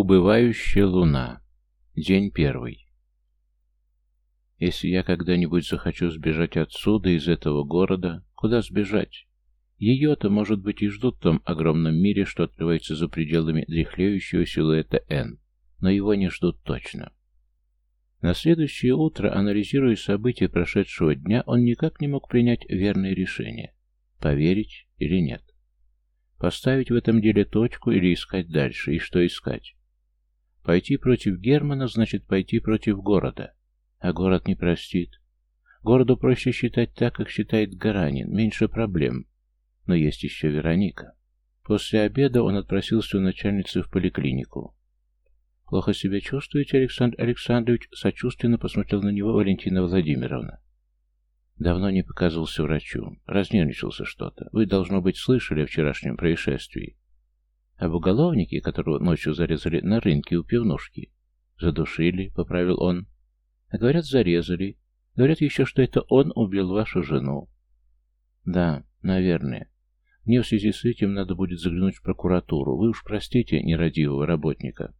Убывающая луна. День первый. Если я когда-нибудь захочу сбежать отсюда, из этого города, куда сбежать? Ее-то, может быть, и ждут в том огромном мире, что открывается за пределами дряхлеющего силуэта Н, но его не ждут точно. На следующее утро, анализируя события прошедшего дня, он никак не мог принять верное решение – поверить или нет. Поставить в этом деле точку или искать дальше, и что искать? Пойти против Германа значит пойти против города, а город не простит. Городу проще считать так, как считает Гаранин, меньше проблем. Но есть еще Вероника. После обеда он отпросился у начальницы в поликлинику. «Плохо себя чувствуете, Александр Александрович?» Сочувственно посмотрел на него Валентина Владимировна. Давно не показывался врачу. Разнервничался что-то. Вы, должно быть, слышали о вчерашнем происшествии. Об уголовнике, которого ночью зарезали на рынке у пивнушки. Задушили, поправил он. А говорят, зарезали. Говорят еще, что это он убил вашу жену. Да, наверное. Мне в связи с этим надо будет заглянуть в прокуратуру. Вы уж простите нерадивого работника.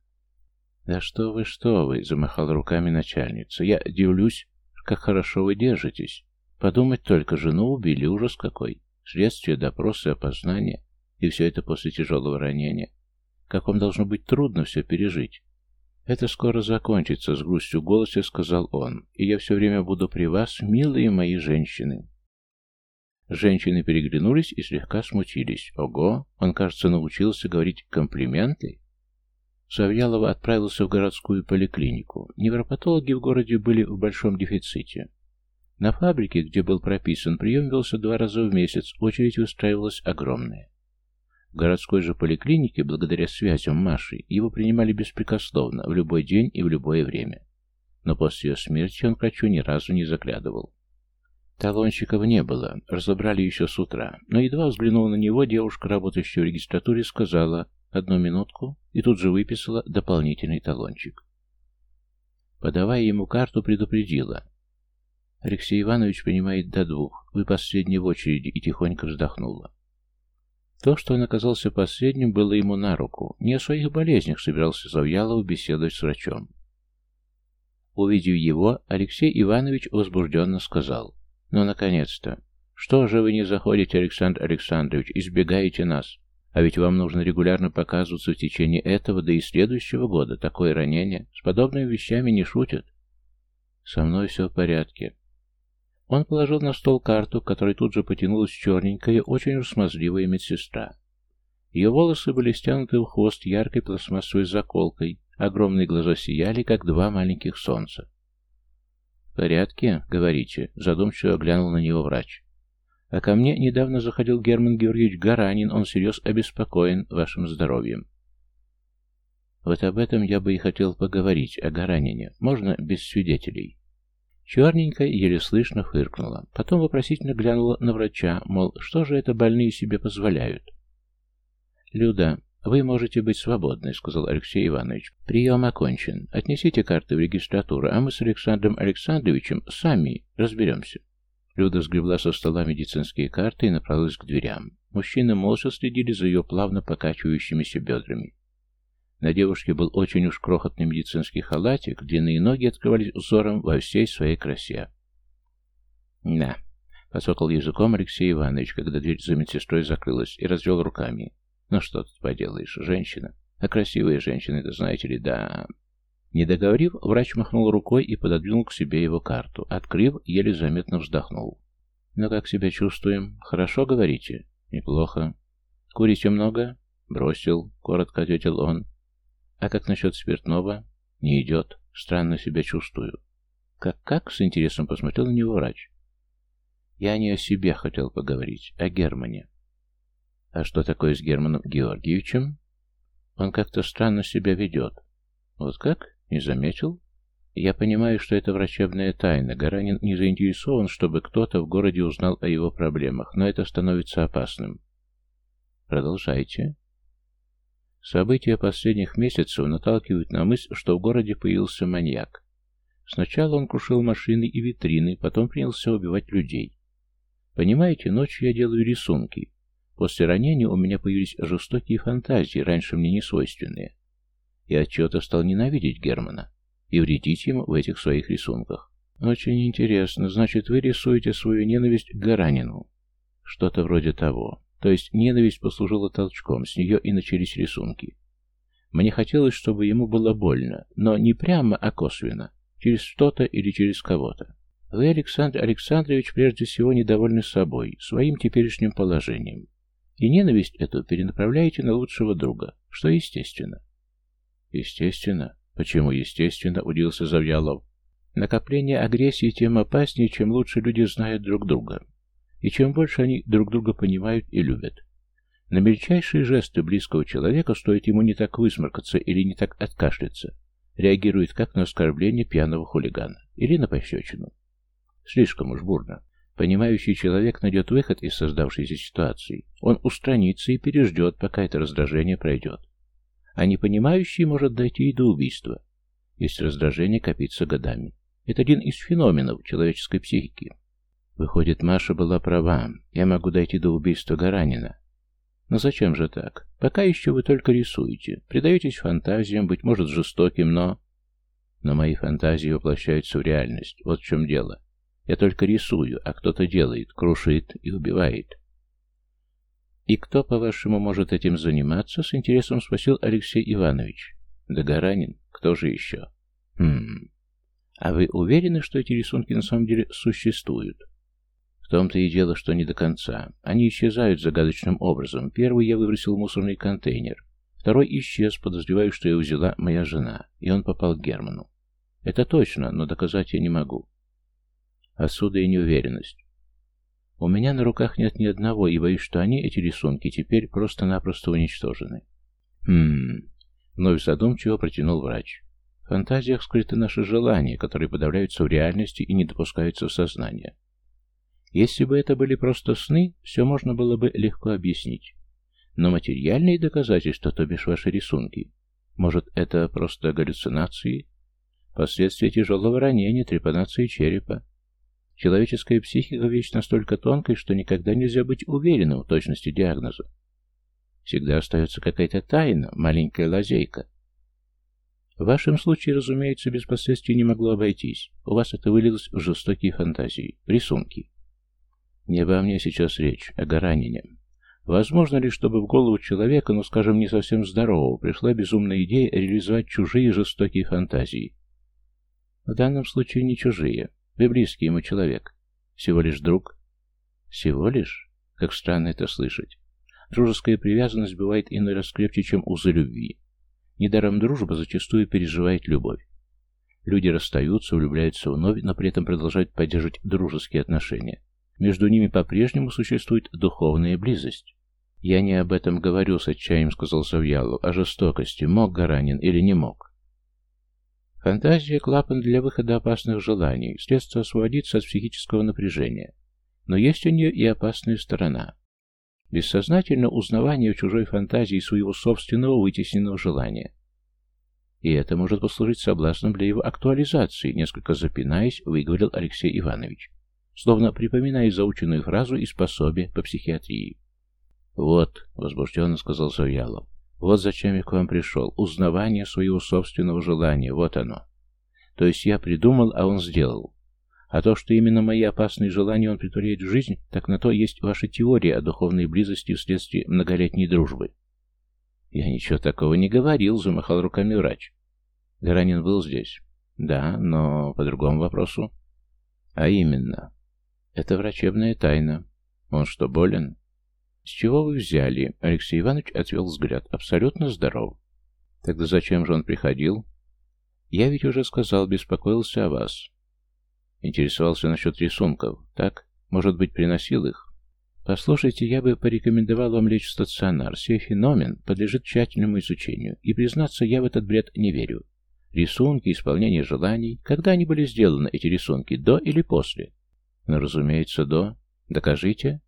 «Да что вы, что вы!» — замахал руками начальница. «Я дивлюсь, как хорошо вы держитесь. Подумать только, жену убили, ужас какой. Следствие, допросы, опознание. И все это после тяжелого ранения. Как вам должно быть трудно все пережить?» «Это скоро закончится», — с грустью в сказал он. «И я все время буду при вас, милые мои женщины». Женщины переглянулись и слегка смутились. Ого, он, кажется, научился говорить комплименты. Завьялова отправился в городскую поликлинику. Невропатологи в городе были в большом дефиците. На фабрике, где был прописан, прием велся два раза в месяц, очередь устраивалась огромная. В городской же поликлинике, благодаря связям Маши, его принимали беспрекословно, в любой день и в любое время. Но после ее смерти он к врачу ни разу не заглядывал. Талонщиков не было, разобрали еще с утра, но едва взглянула на него, девушка, работающая в регистратуре, сказала «Одну минутку» и тут же выписала дополнительный талончик. Подавая ему карту, предупредила. Алексей Иванович принимает до двух. Вы последний в очереди, и тихонько вздохнула. То, что он оказался последним, было ему на руку. Не о своих болезнях собирался Завьялов беседовать с врачом. Увидев его, Алексей Иванович возбужденно сказал. «Ну, наконец-то! Что же вы не заходите, Александр Александрович, избегаете нас? А ведь вам нужно регулярно показываться в течение этого, да и следующего года. Такое ранение. С подобными вещами не шутят. Со мной все в порядке. Он положил на стол карту, к которой тут же потянулась черненькая, очень уж смазливая медсестра. Ее волосы были стянуты в хвост яркой пластмассовой заколкой, огромные глаза сияли, как два маленьких солнца. «В порядке, говорите», — задумчиво глянул на него врач. А ко мне недавно заходил Герман Георгиевич Гаранин, он серьезно обеспокоен вашим здоровьем. Вот об этом я бы и хотел поговорить, о Гаранине. Можно без свидетелей. Черненькая еле слышно фыркнула. Потом вопросительно глянула на врача, мол, что же это больные себе позволяют. «Люда, вы можете быть свободны», — сказал Алексей Иванович. «Прием окончен. Отнесите карты в регистратуру, а мы с Александром Александровичем сами разберемся». Люда сгребла со стола медицинские карты и направилась к дверям. Мужчины молча следили за ее плавно покачивающимися бедрами. На девушке был очень уж крохотный медицинский халатик, длинные ноги открывались узором во всей своей красе. «На», — подсокал языком Алексей Иванович, когда дверь за медсестрой закрылась, и развел руками. «Ну что тут поделаешь, женщина? А красивые женщины, да знаете ли, да...» Не договорив, врач махнул рукой и пододвинул к себе его карту. Открыв, еле заметно вздохнул. «Ну как себя чувствуем? Хорошо, говорите?» «Неплохо». «Курите много?» «Бросил», — коротко ответил он. «А как насчет спиртного?» «Не идет. Странно себя чувствую». «Как-как?» — с интересом посмотрел на него врач. «Я не о себе хотел поговорить, о Германе». «А что такое с Германом Георгиевичем?» «Он как-то странно себя ведет». «Вот как?» Не заметил? Я понимаю, что это врачебная тайна. Гаранин не заинтересован, чтобы кто-то в городе узнал о его проблемах, но это становится опасным. Продолжайте. События последних месяцев наталкивают на мысль, что в городе появился маньяк. Сначала он крушил машины и витрины, потом принялся убивать людей. Понимаете, ночью я делаю рисунки. После ранения у меня появились жестокие фантазии, раньше мне не свойственные. и отчего-то стал ненавидеть Германа и вредить ему в этих своих рисунках. Очень интересно, значит, вы рисуете свою ненависть к Гаранину. Что-то вроде того. То есть ненависть послужила толчком, с нее и начались рисунки. Мне хотелось, чтобы ему было больно, но не прямо, а косвенно, через что-то или через кого-то. Вы, Александр Александрович, прежде всего недовольны собой, своим теперешним положением. И ненависть эту перенаправляете на лучшего друга, что естественно. Естественно? Почему естественно, удивился Завьялов. Накопление агрессии тем опаснее, чем лучше люди знают друг друга. И чем больше они друг друга понимают и любят. На мельчайшие жесты близкого человека стоит ему не так высморкаться или не так откашляться, реагирует как на оскорбление пьяного хулигана или на пощечину. Слишком уж бурно. Понимающий человек найдет выход из создавшейся ситуации. Он устранится и переждет, пока это раздражение пройдет. А непонимающий может дойти и до убийства, если раздражение копится годами. Это один из феноменов человеческой психики. Выходит, Маша была права. Я могу дойти до убийства Гаранина. Но зачем же так? Пока еще вы только рисуете. Предаетесь фантазиям, быть может, жестоким, но... Но мои фантазии воплощаются в реальность. Вот в чем дело. Я только рисую, а кто-то делает, крушит и убивает. «И кто, по-вашему, может этим заниматься?» — с интересом спросил Алексей Иванович. «Да Гаранин. Кто же еще?» «Хм... А вы уверены, что эти рисунки на самом деле существуют?» В том-то и дело, что не до конца. Они исчезают загадочным образом. Первый я выбросил в мусорный контейнер. Второй исчез, подозреваю, что его взяла моя жена, и он попал к Герману. Это точно, но доказать я не могу. Отсюда и неуверенность. У меня на руках нет ни одного, и боюсь, что они, эти рисунки, теперь просто-напросто уничтожены. Хм... Вновь задумчиво протянул врач. В фантазиях скрыты наши желания, которые подавляются в реальности и не допускаются в сознание. Если бы это были просто сны, все можно было бы легко объяснить. Но материальные доказательства, то бишь ваши рисунки, может, это просто галлюцинации? Последствия тяжелого ранения, трепанации черепа. Человеческая психика вещь настолько тонкая, что никогда нельзя быть уверенным в точности диагноза. Всегда остается какая-то тайна, маленькая лазейка. В вашем случае, разумеется, без последствий не могло обойтись. У вас это вылилось в жестокие фантазии, рисунки. Не обо мне сейчас речь, о Гаранине. Возможно ли, чтобы в голову человека, ну скажем, не совсем здорового, пришла безумная идея реализовать чужие жестокие фантазии? В данном случае не чужие. Вы близкий ему человек. Всего лишь друг. Всего лишь? Как странно это слышать. Дружеская привязанность бывает иной раз крепче, чем узы любви. Недаром дружба зачастую переживает любовь. Люди расстаются, влюбляются вновь, но при этом продолжают поддерживать дружеские отношения. Между ними по-прежнему существует духовная близость. «Я не об этом говорю с отчаянием», — сказал Завьялов, — «о жестокости. Мог Гаранин или не мог?» Фантазия — клапан для выхода опасных желаний, средство освободиться от психического напряжения. Но есть у нее и опасная сторона. Бессознательно узнавание в чужой фантазии своего собственного вытесненного желания. И это может послужить соблазном для его актуализации, несколько запинаясь, выговорил Алексей Иванович словно припоминая заученную фразу из пособия по психиатрии. «Вот», — возбужденно сказал Завьялов, — «вот зачем я к вам пришел. Узнавание своего собственного желания, вот оно. То есть я придумал, а он сделал. А то, что именно мои опасные желания он притворяет в жизнь, так на то есть ваша теория о духовной близости вследствие многолетней дружбы». «Я ничего такого не говорил», — замахал руками врач. «Гаранин был здесь?» «Да, но по другому вопросу». «А именно, это врачебная тайна. Он что, болен? С чего вы взяли? Алексей Иванович отвел взгляд. Абсолютно здоров. Тогда зачем же он приходил? Я ведь уже сказал, беспокоился о вас. Интересовался насчет рисунков. Так? Может быть, приносил их? Послушайте, я бы порекомендовал вам лечь в стационар. Сей феномен подлежит тщательному изучению. И, признаться, я в этот бред не верю. Рисунки, исполнение желаний. Когда они были сделаны, эти рисунки, до или после? Ну, разумеется, до. Докажите.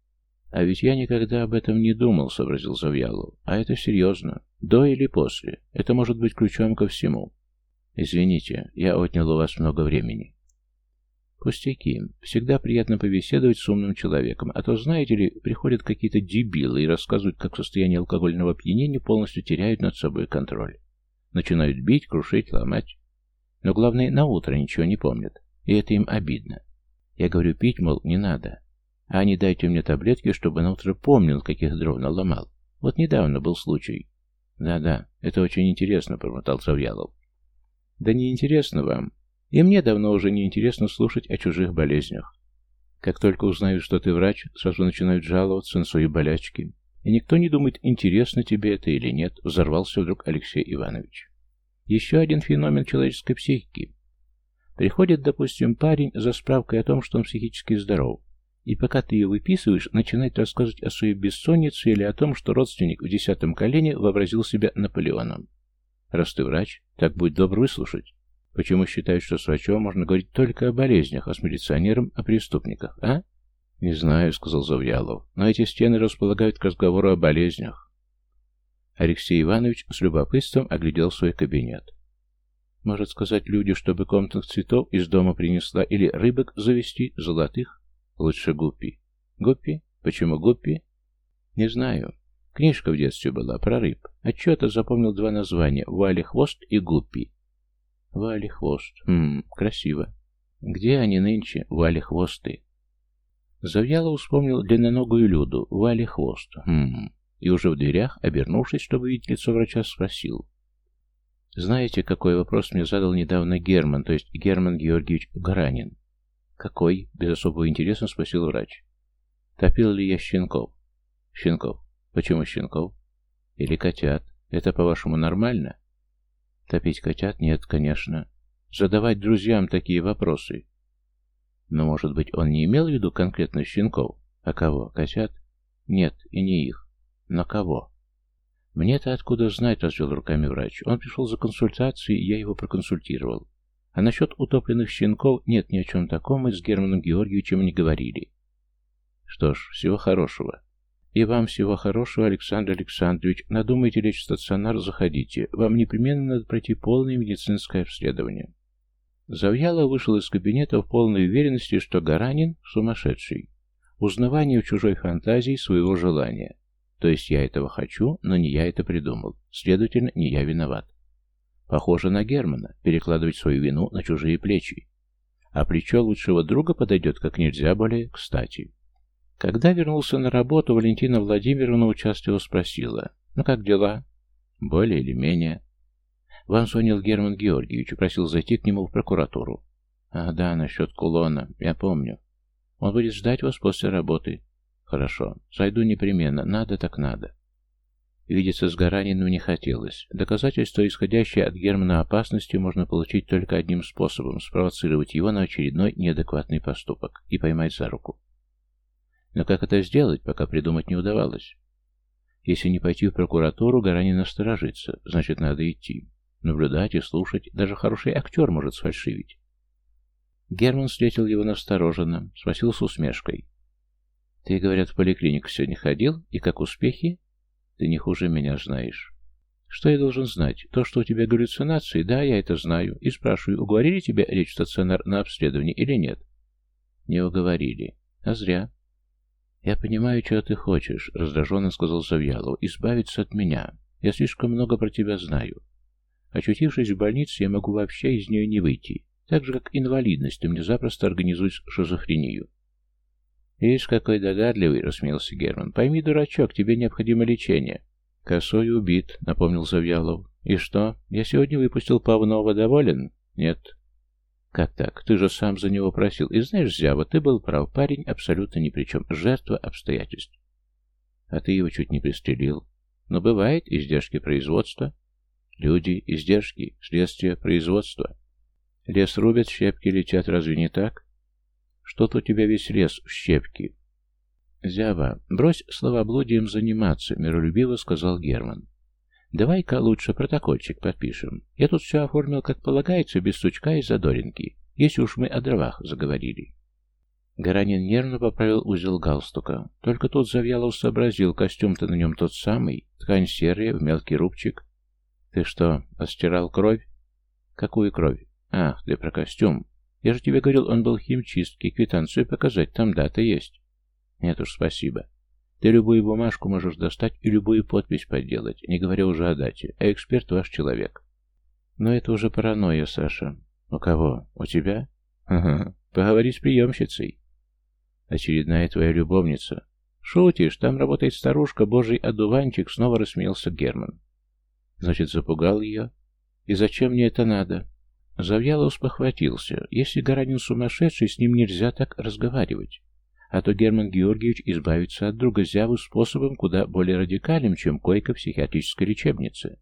А ведь я никогда об этом не думал, сообразил Завьялов. А это серьезно. До или после. Это может быть ключом ко всему. Извините, я отнял у вас много времени. Пустяки. Всегда приятно побеседовать с умным человеком, а то, знаете ли, приходят какие-то дебилы и рассказывают, как в состоянии алкогольного опьянения полностью теряют над собой контроль. Начинают бить, крушить, ломать. Но главное, на утро ничего не помнят. И это им обидно. Я говорю, пить, мол, не надо. А они дайте мне таблетки, чтобы на утро помнил, каких дров наломал. Вот недавно был случай. Да-да, это очень интересно, промотал Завьялов. Да не интересно вам. И мне давно уже не интересно слушать о чужих болезнях. Как только узнают, что ты врач, сразу начинают жаловаться на свои болячки. И никто не думает, интересно тебе это или нет, взорвался вдруг Алексей Иванович. Еще один феномен человеческой психики. Приходит, допустим, парень за справкой о том, что он психически здоров, и пока ты ее выписываешь, начинает рассказывать о своей бессоннице или о том, что родственник в десятом колене вообразил себя Наполеоном. Раз ты врач, так будь добр выслушать. Почему считают, что с врачом можно говорить только о болезнях, а с милиционером о преступниках, а? Не знаю, сказал Завьялов, но эти стены располагают к разговору о болезнях. Алексей Иванович с любопытством оглядел свой кабинет. Может сказать люди, чтобы комнатных цветов из дома принесла или рыбок завести, золотых? Лучше гуппи. Гуппи? Почему гуппи? Не знаю. Книжка в детстве была про рыб. Отчета запомнил два названия – Вали хвост и гуппи. Вали хвост. Хм, красиво. Где они нынче, Вали хвосты? Завьялов вспомнил длинноногую Люду, Вали хвост. Хм. И уже в дверях, обернувшись, чтобы видеть лицо врача, спросил. Знаете, какой вопрос мне задал недавно Герман, то есть Герман Георгиевич Гаранин? Какой? Без особого интереса спросил врач. Топил ли я щенков? Щенков. Почему щенков? Или котят? Это, по-вашему, нормально? Топить котят? Нет, конечно. Задавать друзьям такие вопросы. Но, может быть, он не имел в виду конкретно щенков? А кого? Котят? Нет, и не их. Но кого? Мне-то откуда знать, развел руками врач. Он пришел за консультацией, и я его проконсультировал. А насчет утопленных щенков нет ни о чем таком, мы с Германом Георгиевичем не говорили. Что ж, всего хорошего. И вам всего хорошего, Александр Александрович. Надумайте лечь в стационар, заходите. Вам непременно надо пройти полное медицинское обследование. Завьяло вышел из кабинета в полной уверенности, что Гаранин сумасшедший. Узнавание в чужой фантазии своего желания. То есть я этого хочу, но не я это придумал. Следовательно, не я виноват. Похоже на Германа, перекладывать свою вину на чужие плечи. А плечо лучшего друга подойдет как нельзя более кстати. Когда вернулся на работу, Валентина Владимировна участливо спросила, «Ну как дела?» «Более или менее». Вам звонил Герман Георгиевич и просил зайти к нему в прокуратуру. «А, да, насчет кулона, я помню. Он будет ждать вас после работы». «Хорошо, зайду непременно, надо так надо». Видеться с Гараниным не хотелось. Доказательство, исходящее от Германа опасности, можно получить только одним способом – спровоцировать его на очередной неадекватный поступок и поймать за руку. Но как это сделать, пока придумать не удавалось? Если не пойти в прокуратуру, Гаранин насторожится, значит, надо идти. Наблюдать и слушать, даже хороший актер может сфальшивить. Герман встретил его настороженно, спросил с усмешкой. «Ты, говорят, в поликлинику сегодня ходил, и как успехи?» «Ты не хуже меня знаешь». «Что я должен знать? То, что у тебя галлюцинации? Да, я это знаю. И спрашиваю, уговорили тебя лечь в стационар на обследование или нет?» «Не уговорили. А зря. «Я понимаю, чего ты хочешь», — раздраженно сказал Завьялов. «Избавиться от меня. Я слишком много про тебя знаю. Очутившись в больнице, я могу вообще из нее не выйти. Так же, как инвалидность, ты мне запросто организуешь шизофрению». «Ишь, какой догадливый», — рассмеялся Герман. «Пойми, дурачок, тебе необходимо лечение». «Косой убит», — напомнил Завьялов. «И что, я сегодня выпустил Павнова доволен?» «Нет, «Как так? Ты же сам за него просил. И знаешь, Зява, ты был прав. Парень абсолютно ни при чем. Жертва обстоятельств. А ты его чуть не пристрелил. Но бывает издержки производства. Люди, издержки, следствие производства. Лес рубят, щепки летят. Разве не так? Что-то у тебя весь лес в щепки. Зява, брось словоблудием заниматься, миролюбиво сказал Герман. Давай-ка лучше протокольчик подпишем. Я тут все оформил как полагается, без сучка и задоринки, если уж мы о дровах заговорили. Гаранин нервно поправил узел галстука. Только тут Завьялов сообразил, костюм-то на нем тот самый, ткань серая, в мелкий рубчик. Ты что, остирал кровь? Какую кровь? Ах, ты про костюм. Я же тебе говорил, он был химчистки, квитанцию показать, там дата есть. Нет уж, спасибо. Ты любую бумажку можешь достать и любую подпись подделать, не говоря уже о дате, а эксперт ваш человек. Но это уже паранойя, Саша. У кого? У тебя? Ага. Поговори с приемщицей. Очередная твоя любовница. Шутишь, там работает старушка, божий одуванчик, снова рассмеялся Герман. Значит, запугал ее? И зачем мне это надо? Завьялов спохватился. Если Гаранин сумасшедший, с ним нельзя так разговаривать. А то Герман Георгиевич избавится от друга Зявы способом куда более радикальным, чем койка психиатрической лечебницы.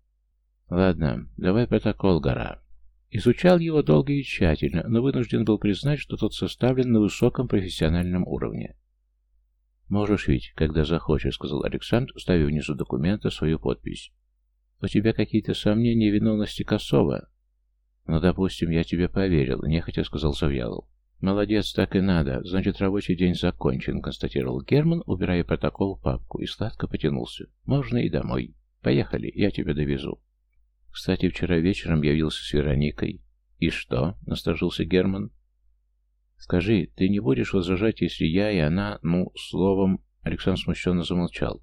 Ладно, давай протокол, Гора. Изучал его долго и тщательно, но вынужден был признать, что тот составлен на высоком профессиональном уровне. «Можешь ведь, когда захочешь», — сказал Александр, ставя внизу документа свою подпись. «У тебя какие-то сомнения в виновности Косова?» «Ну, допустим, я тебе поверил», — нехотя сказал Завьялов. «Молодец, так и надо. Значит, рабочий день закончен», — констатировал Герман, убирая протокол в папку, и сладко потянулся. «Можно и домой. Поехали, я тебя довезу». Кстати, вчера вечером явился с Вероникой. «И что?» — насторожился Герман. «Скажи, ты не будешь возражать, если я и она, ну, словом...» Александр смущенно замолчал.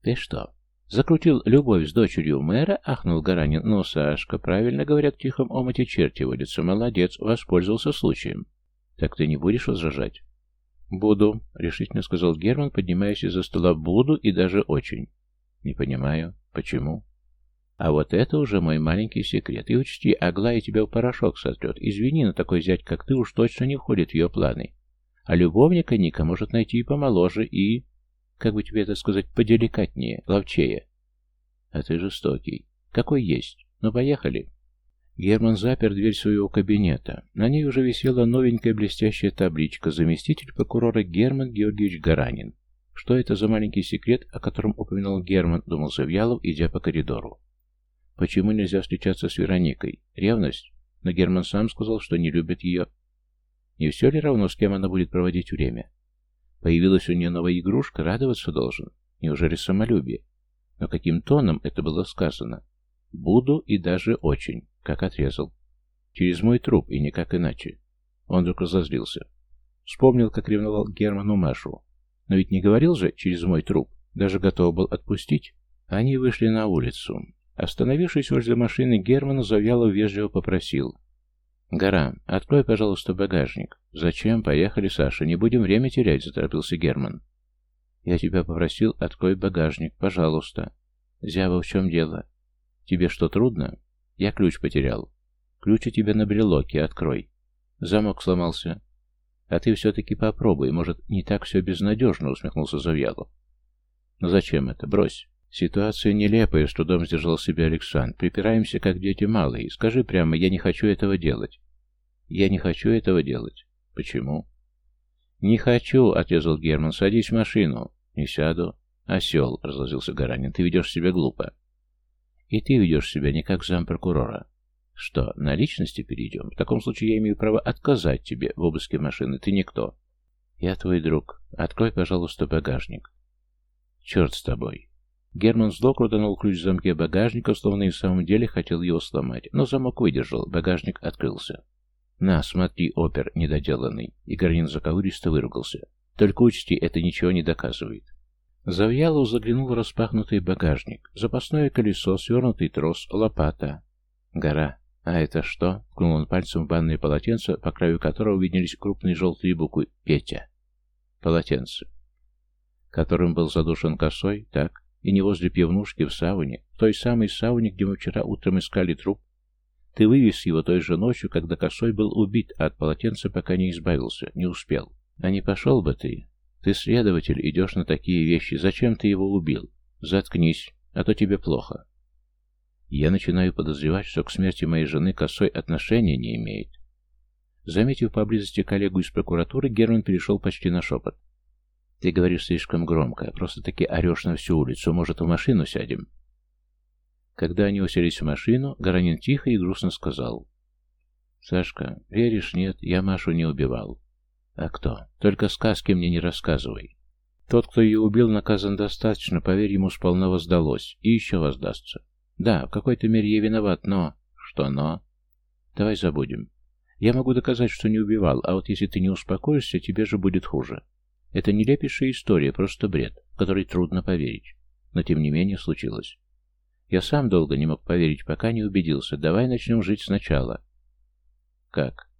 «Ты что, закрутил любовь с дочерью мэра?» — ахнул Гаранин. «Ну, Сашка, правильно говорят, в тихом омуте черти водятся. Молодец, воспользовался случаем. Так ты не будешь возражать?» «Буду», — решительно сказал Герман, поднимаясь из-за стола. «Буду и даже очень». «Не понимаю. Почему?» А вот это уже мой маленький секрет. И учти, Аглая тебя в порошок сотрет. Извини, но такой зять, как ты, уж точно не входит в ее планы. А любовника Ника может найти и помоложе, и... Как бы тебе это сказать, поделикатнее, ловчее. А ты жестокий. Какой есть. Ну, поехали. Герман запер дверь своего кабинета. На ней уже висела новенькая блестящая табличка «Заместитель прокурора Герман Георгиевич Гаранин». Что это за маленький секрет, о котором упоминал Герман, думал Завьялов, идя по коридору. Почему нельзя встречаться с Вероникой? Ревность? Но Герман сам сказал, что не любит ее. Не все ли равно, с кем она будет проводить время? Появилась у нее новая игрушка, радоваться должен. Неужели самолюбие? Но каким тоном это было сказано? Буду и даже очень, как отрезал. Через мой труп и никак иначе. Он вдруг разозлился. Вспомнил, как ревновал Герману Машу. Но ведь не говорил же через мой труп. Даже готов был отпустить. Они вышли на улицу. Остановившись возле машины, Герман Завьялов вежливо попросил. «Гора, открой, пожалуйста, багажник». «Зачем? Поехали, Саша. Не будем время терять», — заторопился Герман. «Я тебя попросил, открой багажник, пожалуйста». «Зява, в чем дело?» «Тебе что, трудно?» «Я ключ потерял». «Ключ у тебя на брелоке, открой». Замок сломался. «А ты все-таки попробуй, может, не так все безнадежно», — усмехнулся Завьялов. «Ну зачем это? Брось». Ситуация нелепая, с трудом сдержал себя Александр. Припираемся, как дети малые. Скажи прямо, я не хочу этого делать. Я не хочу этого делать. Почему? Не хочу, отрезал Герман. Садись в машину. Не сяду. Осел, разлазился Гаранин. Ты ведешь себя глупо. И ты ведешь себя не как зампрокурора. Что, на личности перейдем? В таком случае я имею право отказать тебе в обыске машины. Ты никто. Я твой друг. Открой, пожалуйста, багажник. Черт с тобой. Герман зло крутанул ключ в замке багажника, словно и в самом деле хотел его сломать, но замок выдержал, багажник открылся. «На, смотри, опер недоделанный!» И Гарнин заковыристо выругался. «Только учти, это ничего не доказывает». Завьялов заглянул в распахнутый багажник. Запасное колесо, свернутый трос, лопата. Гора. «А это что?» — ткнул он пальцем в банное полотенце, по краю которого виднелись крупные желтые буквы «Петя». Полотенце. Которым был задушен косой, так? И не возле пивнушки в сауне, в той самой сауне, где мы вчера утром искали труп. Ты вывез его той же ночью, когда Косой был убит, а от полотенца пока не избавился, не успел. А не пошел бы ты. Ты следователь, идешь на такие вещи. Зачем ты его убил? Заткнись, а то тебе плохо. Я начинаю подозревать, что к смерти моей жены Косой отношения не имеет. Заметив поблизости коллегу из прокуратуры, Герман перешел почти на шепот. Ты говоришь слишком громко, просто-таки орешь на всю улицу. Может, в машину сядем?» Когда они уселись в машину, Гаранин тихо и грустно сказал. «Сашка, веришь, нет, я Машу не убивал». «А кто? Только сказки мне не рассказывай. Тот, кто ее убил, наказан достаточно, поверь, ему сполна воздалось, и еще воздастся. Да, в какой-то мере я виноват, но... Что но? Давай забудем. Я могу доказать, что не убивал, а вот если ты не успокоишься, тебе же будет хуже. Это нелепейшая история, просто бред, в который трудно поверить. Но тем не менее случилось. Я сам долго не мог поверить, пока не убедился. Давай начнем жить сначала. Как?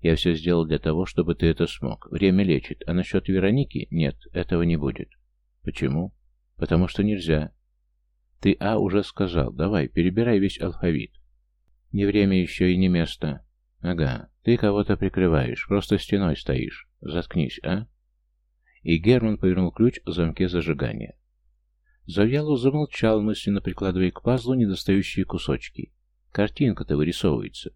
Я все сделал для того, чтобы ты это смог. Время лечит. А насчет Вероники? Нет, этого не будет. Почему? Потому что нельзя. Ты А уже сказал. Давай, перебирай весь алфавит. Не время еще и не место. Ага, ты кого-то прикрываешь, просто стеной стоишь. Заткнись, а? И Герман повернул ключ в замке зажигания. Завьялов замолчал, мысленно прикладывая к пазлу недостающие кусочки. Картинка-то вырисовывается.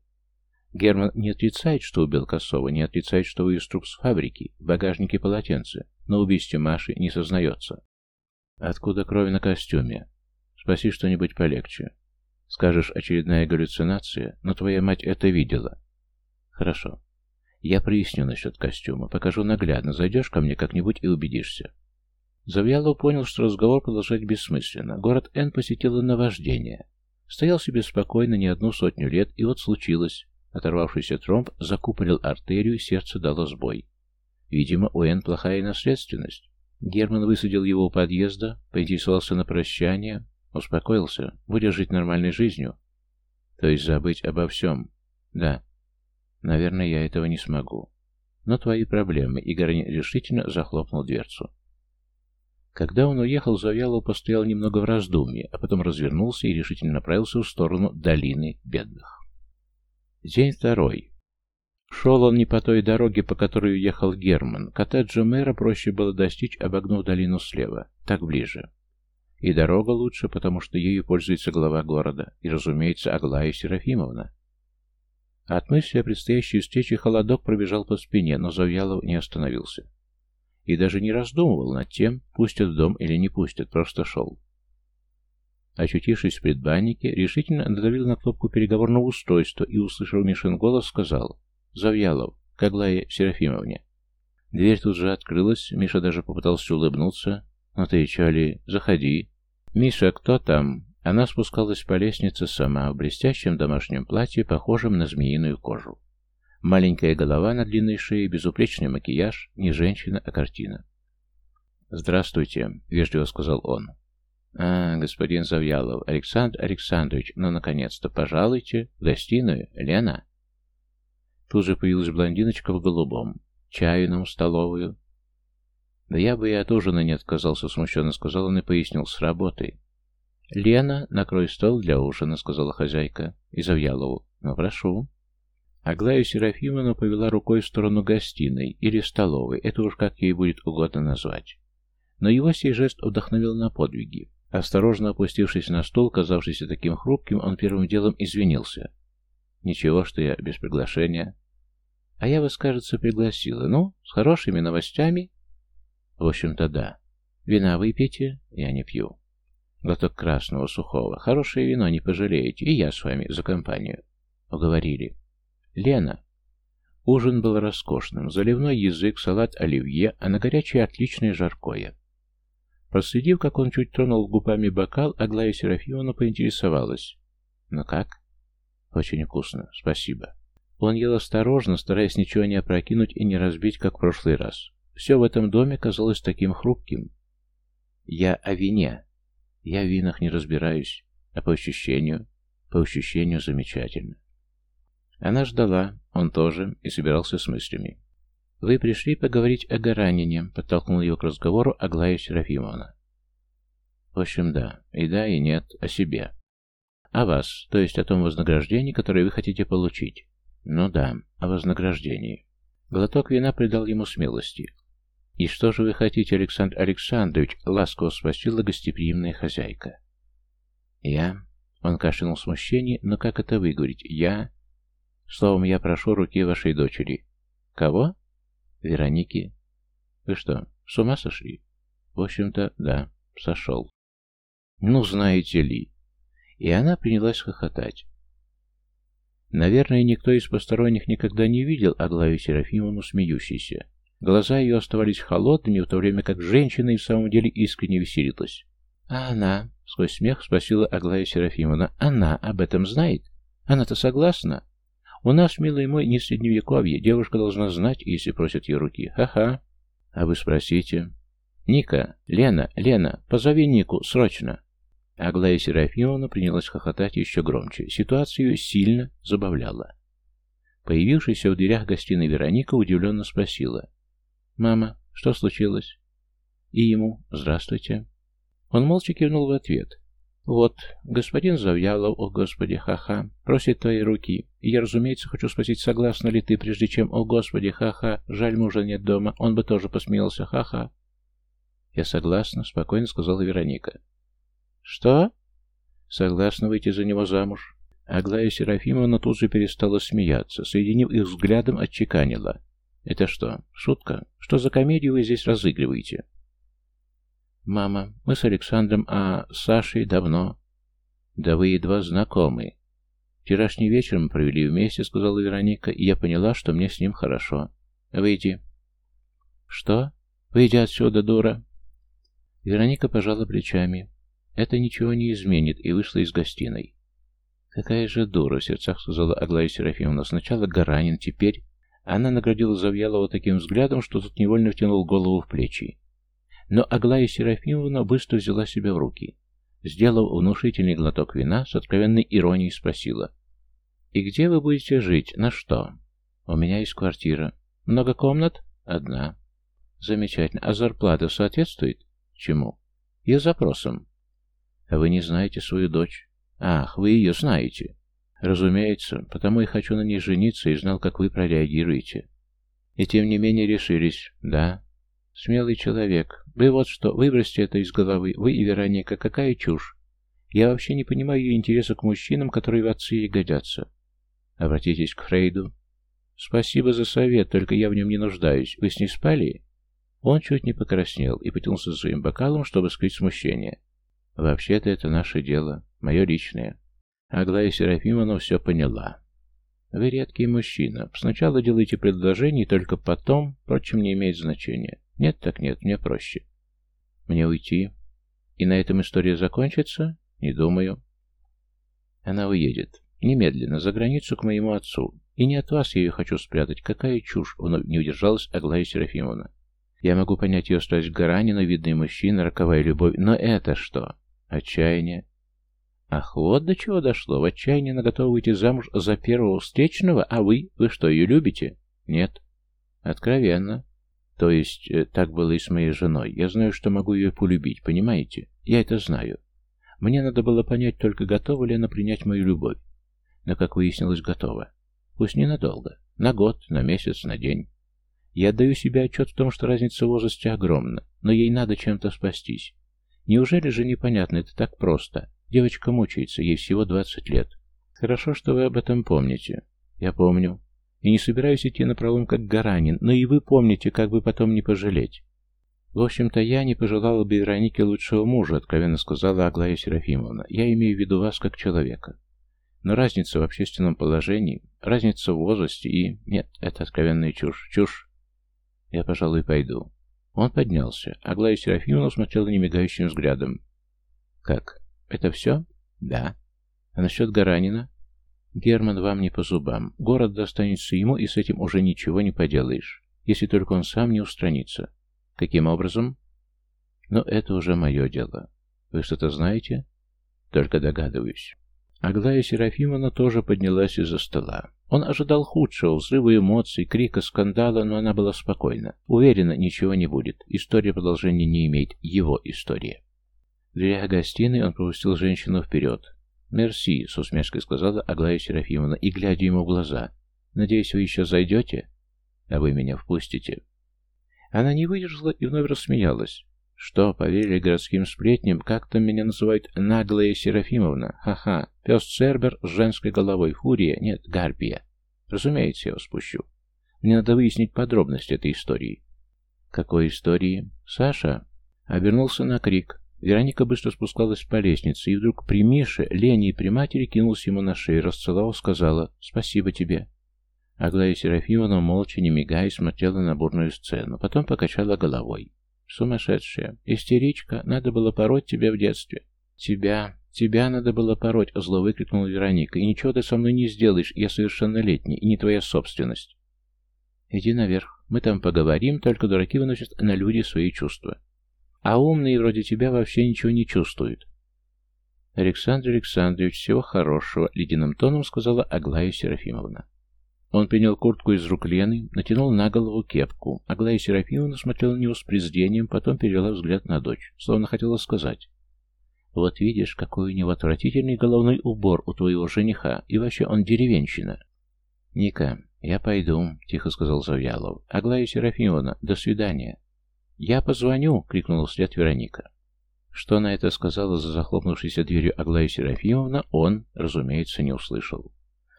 Герман не отрицает, что убил Косова, не отрицает, что вывез труп с фабрики, в багажнике полотенце, но убийстве Маши не сознается. Откуда кровь на костюме? Спроси что-нибудь полегче. Скажешь, очередная галлюцинация, но твоя мать это видела. Хорошо. Я проясню насчет костюма, покажу наглядно, зайдешь ко мне как-нибудь и убедишься. Завьялов понял, что разговор продолжать бессмысленно. Город Н посетило наваждение. Стоял себе спокойно не одну сотню лет, и вот случилось. Оторвавшийся тромб закупорил артерию, сердце дало сбой. Видимо, у Н плохая наследственность. Герман высадил его у подъезда, поинтересовался на прощание, успокоился, будешь жить нормальной жизнью. То есть забыть обо всем. Да. Наверное, я этого не смогу. Но твои проблемы. Игорь решительно захлопнул дверцу. Когда он уехал, Завьялов постоял немного в раздумье, а потом развернулся и решительно направился в сторону долины бедных. День второй. Шел он не по той дороге, по которой уехал Герман. Коттеджа мэра проще было достичь, обогнув долину слева. Так ближе. И дорога лучше, потому что ею пользуется глава города, и, разумеется, Аглая Серафимовна. От мысли о предстоящей встрече холодок пробежал по спине, но Завьялов не остановился и даже не раздумывал над тем, пустят в дом или не пустят, просто шел. Очутившись в предбаннике, решительно надавил на кнопку переговорного устройства и, услышав Мишин голос, сказал «Завьялов, к Аглае Серафимовне». Дверь тут же открылась, Миша даже попытался улыбнуться. «Ну ты, Чали, заходи». «Миша, кто там?» Она спускалась по лестнице сама, в блестящем домашнем платье, похожем на змеиную кожу. Маленькая голова на длинной шее, безупречный макияж, не женщина, а картина. «Здравствуйте», — вежливо сказал он. «А, господин Завьялов, Александр Александрович, ну, наконец-то, пожалуйте, в гостиную, Лена». Тут же появилась блондиночка в голубом. «Чаю нам в столовую». «Да я бы и от ужина не отказался», — смущенно сказал он и пояснил, «с работы». «Лена, накрой стол для ужина», — сказала хозяйка. И Завьялову. «Ну, прошу». Аглая Серафимовна повела рукой в сторону гостиной или столовой, это уж как ей будет угодно назвать. Но его сей жест вдохновил на подвиги. Осторожно опустившись на стол, казавшийся таким хрупким, он первым делом извинился. «Ничего, что я без приглашения». «А я вас, кажется, пригласила. Ну, с хорошими новостями?» «В общем-то, да. Вина выпейте?» «Я не пью». «Глоток красного, сухого. Хорошее вино, не пожалеете. И я с вами за компанию». «Уговорили». Лена. Ужин был роскошным. Заливной язык, салат оливье, а на горячее отличное жаркое. Проследив, как он чуть тронул губами бокал, Аглая Серафимовна поинтересовалась. «Ну как?» «Очень вкусно, спасибо». Он ел осторожно, стараясь ничего не опрокинуть и не разбить, как в прошлый раз. Все в этом доме казалось таким хрупким. «Я о вине. Я в винах не разбираюсь, а по ощущению...» «По ощущению замечательно. Она ждала, он тоже, и собирался с мыслями. «Вы пришли поговорить о Гаранине», — подтолкнул его к разговору Аглая Серафимовна. «В общем, да. И да, и нет. О себе. О вас, то есть о том вознаграждении, которое вы хотите получить. Ну да, о вознаграждении». Глоток вина придал ему смелости. «И что же вы хотите, Александр Александрович?» — ласково спросила гостеприимная хозяйка. «Я...» — он кашлянул в но как это выговорить? «Я...» Словом, я прошу руки вашей дочери. Кого? Вероники. Вы что, с ума сошли? В общем-то, да, сошел. Ну, знаете ли. И она принялась хохотать. Наверное, никто из посторонних никогда не видел Аглаю Серафимовну смеющейся. Глаза ее оставались холодными, в то время как женщина и в самом деле искренне веселилась. «А она?» — сквозь смех спросила Аглая Серафимовна. «Она об этом знает? Она-то согласна?» У нас, милый мой, не средневековье. Девушка должна знать, если просят ее руки. Ха-ха. А вы спросите. Ника, Лена, Лена, позови Нику, срочно. Аглая Серафимовна принялась хохотать еще громче. Ситуация ее сильно забавляла. Появившаяся в дверях гостиной Вероника удивленно спросила. «Мама, что случилось?» И ему «Здравствуйте». Он молча кивнул в ответ. «Вот, господин Завьялов, о господи, ха-ха, просит твои руки. И я, разумеется, хочу спросить, согласна ли ты, прежде чем, о господи, ха-ха, жаль, мужа нет дома, он бы тоже посмеялся, ха-ха». «Я согласна», — спокойно сказала Вероника. «Что?» «Согласна выйти за него замуж». Аглая Серафимовна тут же перестала смеяться, соединив их взглядом, отчеканила. «Это что, шутка? Что за комедию вы здесь разыгрываете?» «Мама, мы с Александром, а с Сашей давно». «Да вы едва знакомы». «Вчерашний вечер мы провели вместе», — сказала Вероника, и я поняла, что мне с ним хорошо. «Выйди». «Что? Выйди отсюда, дура!» Вероника пожала плечами. Это ничего не изменит, и вышла из гостиной. «Какая же дура!» — в сердцах сказала Аглая Серафимовна. «Сначала Гаранин, теперь...» Она наградила Завьялова таким взглядом, что тот невольно втянул голову в плечи. Но Аглая Серафимовна быстро взяла себя в руки. Сделав внушительный глоток вина, с откровенной иронией спросила. «И где вы будете жить? На что?» «У меня есть квартира. Много комнат?» «Одна». «Замечательно. А зарплата соответствует?» «Чему?» «Ее запросам». «А вы не знаете свою дочь?» «Ах, вы ее знаете!» «Разумеется, потому и хочу на ней жениться и знал, как вы прореагируете». И тем не менее решились. «Да, смелый человек. Вы вот что, выбросьте это из головы. Вы и Вероника, какая чушь. Я вообще не понимаю ее интереса к мужчинам, которые в отцы ей годятся. Обратитесь к Фрейду. Спасибо за совет, только я в нем не нуждаюсь. Вы с ней спали?» Он чуть не покраснел и потянулся за своим бокалом, чтобы скрыть смущение. «Вообще-то это наше дело. Мое личное. Аглая Серафимовна все поняла. Вы редкий мужчина. Сначала делайте предложение, и только потом, впрочем, не имеет значения. Нет, так нет, мне проще. Мне уйти? И на этом история закончится? Не думаю. Она уедет. Немедленно, за границу к моему отцу. И не от вас я ее хочу спрятать. Какая чушь, вновь не удержалась Аглая Серафимовна. Я могу понять ее страсть к Гаранину, видный мужчина, роковая любовь. Но это что? Отчаяние. Ах, вот до чего дошло. В отчаянии она готова выйти замуж за первого встречного, а вы? Вы что, ее любите? Нет. Откровенно. То есть, э, так было и с моей женой. Я знаю, что могу ее полюбить, понимаете? Я это знаю. Мне надо было понять, только готова ли она принять мою любовь. Но, как выяснилось, готова. Пусть ненадолго. На год, на месяц, на день. Я отдаю себе отчет в том, что разница в возрасте огромна, но ей надо чем-то спастись. Неужели же непонятно, это так просто? Девочка мучается, ей всего 20 лет. Хорошо, что вы об этом помните. Я помню. И не собираюсь идти на пролом, как Гаранин, но и вы помните, как бы потом не пожалеть. В общем-то, я не пожелала бы Веронике лучшего мужа, откровенно сказала Аглая Серафимовна. Я имею в виду вас как человека. Но разница в общественном положении, разница в возрасте и... Нет, это откровенная чушь. Чушь. Я, пожалуй, пойду. Он поднялся. Аглая Серафимовна смотрела немигающим взглядом. «Как? Это все?» «Да». «А насчет Гаранина?» «Герман вам не по зубам. Город достанется ему, и с этим уже ничего не поделаешь, если только он сам не устранится. Каким образом?» «Но это уже мое дело. Вы что-то знаете?» «Только догадываюсь». Аглая Серафимовна тоже поднялась из-за стола. Он ожидал худшего, взрыва эмоций, крика, скандала, но она была спокойна. Уверена, ничего не будет. История продолжения не имеет. Его история. Дверях гостиной он пропустил женщину вперед. «Мерси», — с усмешкой сказала Аглая Серафимовна, и, глядя ему в глаза. «Надеюсь, вы еще зайдете? А вы меня впустите?» Она не выдержала и вновь рассмеялась. Что, поверили городским сплетням, как там меня называют наглая Серафимовна? Ха-ха, пес Цербер с женской головой, фурия, нет, гарпия. Разумеется, я его спущу. Мне надо выяснить подробности этой истории. Какой истории? Саша обернулся на крик. Вероника быстро спускалась по лестнице, и вдруг при Мише, Лене и при матери кинулся ему на шею, расцеловал, сказала «Спасибо тебе». Аглая Серафимовна, молча, не мигая, смотрела на бурную сцену, потом покачала головой. Сумасшедшая. Истеричка. Надо было пороть тебя в детстве. Тебя. Тебя надо было пороть, зло выкрикнула Вероника. И ничего ты со мной не сделаешь. Я совершеннолетний, и не твоя собственность. Иди наверх. Мы там поговорим, только дураки выносят на люди свои чувства. А умные вроде тебя вообще ничего не чувствуют. Александр Александрович, всего хорошего, ледяным тоном сказала Аглая Серафимовна. Он принял куртку из рук Лены, натянул на голову кепку. Аглая Серафимовна смотрела на него с презрением, потом перевела взгляд на дочь, словно хотела сказать. «Вот видишь, какой у него отвратительный головной убор у твоего жениха, и вообще он деревенщина». «Ника, я пойду», — тихо сказал Завьялов. «Аглая Серафимовна, до свидания». «Я позвоню!» — крикнула вслед Вероника. Что на это сказала за захлопнувшейся дверью Аглая Серафимовна, он, разумеется, не услышал.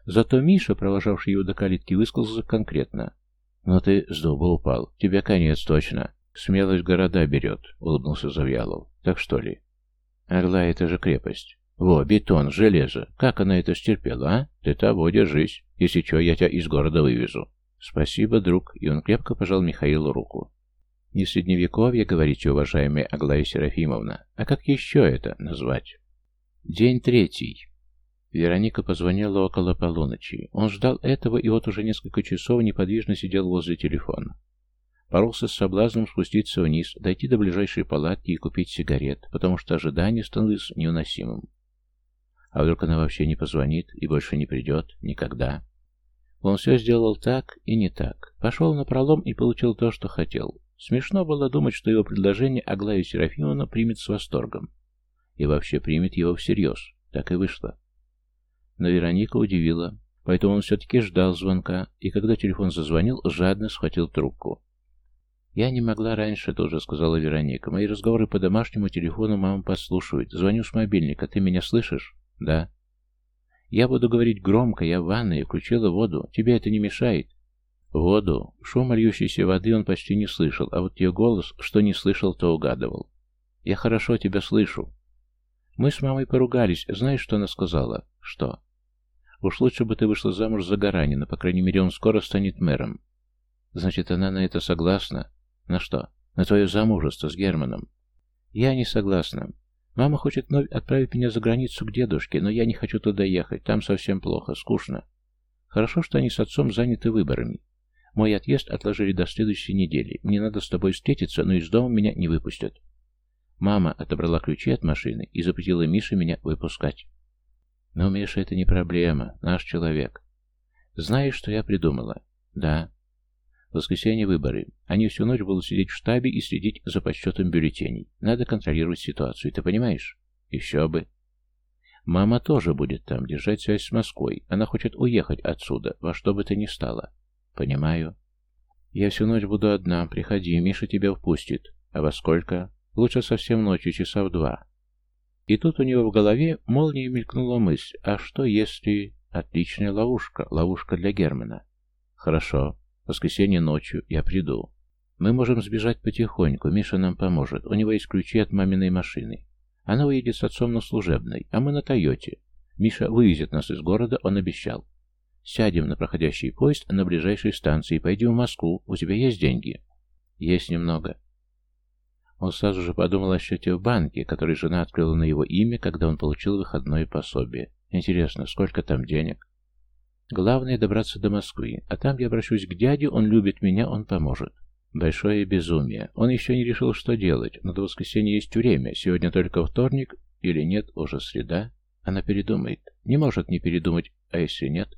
Зато Миша, провожавший его до калитки, высказался конкретно. «Но ты с дуба упал. Тебе конец точно. Смелость города берет», — улыбнулся Завьялов. «Так что ли?» «Орла — это же крепость. Во, бетон, железо. Как она это стерпела, а? Ты того держись. Если что, я тебя из города вывезу». «Спасибо, друг», и он крепко пожал Михаилу руку. «Не средневековье, говорите, уважаемая Аглая Серафимовна, а как еще это назвать?» День третий. Вероника позвонила около полуночи. Он ждал этого и вот уже несколько часов неподвижно сидел возле телефона. Боролся с соблазном спуститься вниз, дойти до ближайшей палатки и купить сигарет, потому что ожидание становилось невыносимым. А вдруг она вообще не позвонит и больше не придет? Никогда. Он все сделал так и не так. Пошел на пролом и получил то, что хотел. Смешно было думать, что его предложение Аглая Серафимовна примет с восторгом. И вообще примет его всерьез. Так и вышло. Но Вероника удивила, поэтому он все-таки ждал звонка, и когда телефон зазвонил, жадно схватил трубку. «Я не могла раньше», — тоже сказала Вероника. «Мои разговоры по домашнему телефону мама подслушивает. Звоню с мобильника. Ты меня слышишь?» «Да». «Я буду говорить громко. Я в ванной. Включила воду. Тебе это не мешает?» Воду. Шум льющейся воды он почти не слышал, а вот ее голос, что не слышал, то угадывал. «Я хорошо тебя слышу». Мы с мамой поругались. Знаешь, что она сказала? Что? Уж лучше бы ты вышла замуж за Гаранина, по крайней мере, он скоро станет мэром. Значит, она на это согласна? На что? На твое замужество с Германом? Я не согласна. Мама хочет вновь отправить меня за границу к дедушке, но я не хочу туда ехать, там совсем плохо, скучно. Хорошо, что они с отцом заняты выборами. Мой отъезд отложили до следующей недели. Мне надо с тобой встретиться, но из дома меня не выпустят. Мама отобрала ключи от машины и запретила Мише меня выпускать. Но Миша это не проблема, наш человек. Знаешь, что я придумала? Да. В воскресенье выборы. Они всю ночь будут сидеть в штабе и следить за подсчетом бюллетеней. Надо контролировать ситуацию, ты понимаешь? Еще бы. Мама тоже будет там, держать связь с Москвой. Она хочет уехать отсюда, во что бы то ни стало. Понимаю. Я всю ночь буду одна. Приходи, Миша тебя впустит. А во сколько? Лучше совсем ночью, часа в два. И тут у него в голове молнией мелькнула мысль, а что если... Отличная ловушка, ловушка для Германа. Хорошо, воскресенье ночью я приду. Мы можем сбежать потихоньку, Миша нам поможет, у него есть ключи от маминой машины. Она уедет с отцом на служебной, а мы на Тойоте. Миша вывезет нас из города, он обещал. Сядем на проходящий поезд на ближайшей станции и пойдем в Москву. У тебя есть деньги? Есть немного. Он сразу же подумал о счете в банке, который жена открыла на его имя, когда он получил выходное пособие. Интересно, сколько там денег? Главное добраться до Москвы, а там я обращусь к дяде, он любит меня, он поможет. Большое безумие. Он еще не решил, что делать, но до воскресенья есть время, сегодня только вторник, или нет, уже среда. Она передумает. Не может не передумать, а если нет?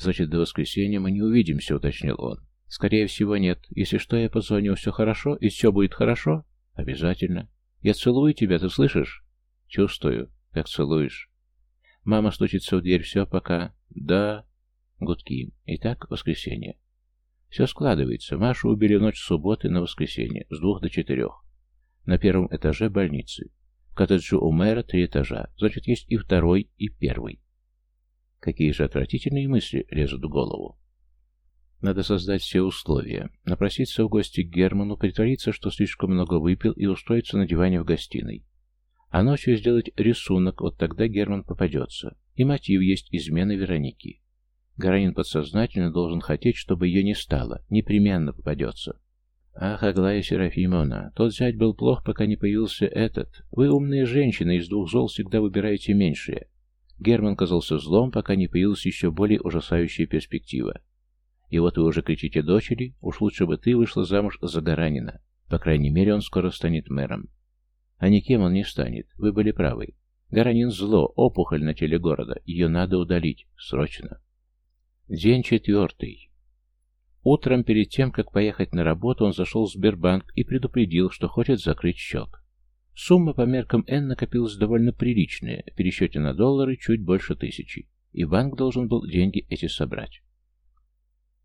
Значит, до воскресенья мы не увидимся, уточнил он. Скорее всего, нет. Если что, я позвоню. Все хорошо? И все будет хорошо? Обязательно. Я целую тебя, ты слышишь? Чувствую, как целуешь. Мама стучится в дверь. Все, пока. Да. Гудки. Итак, воскресенье. Все складывается. Машу убили в ночь субботы на воскресенье, с двух до четырех. На первом этаже больницы. В коттедже у мэра три этажа. Значит, есть и второй, и первый. Какие же отвратительные мысли лезут в голову. Надо создать все условия. Напроситься в гости к Герману, притвориться, что слишком много выпил, и устроиться на диване в гостиной. А ночью сделать рисунок, вот тогда Герман попадется. И мотив есть измена Вероники. Гаранин подсознательно должен хотеть, чтобы ее не стало. Непременно попадется. Ах, Аглая Серафимовна, тот зять был плох, пока не появился этот. Вы умные женщины, из двух зол всегда выбираете меньшее. Герман казался злом, пока не появилась еще более ужасающая перспектива. И вот вы уже кричите дочери, уж лучше бы ты вышла замуж за Гаранина. По крайней мере, он скоро станет мэром. А никем он не станет, вы были правы. Гаранин зло, опухоль на теле города. Ее надо удалить. Срочно. День четвертый. Утром, перед тем, как поехать на работу, он зашел в Сбербанк и предупредил, что хочет закрыть счет. Сумма по меркам Н накопилась довольно приличная, в пересчете на доллары чуть больше тысячи, и банк должен был деньги эти собрать.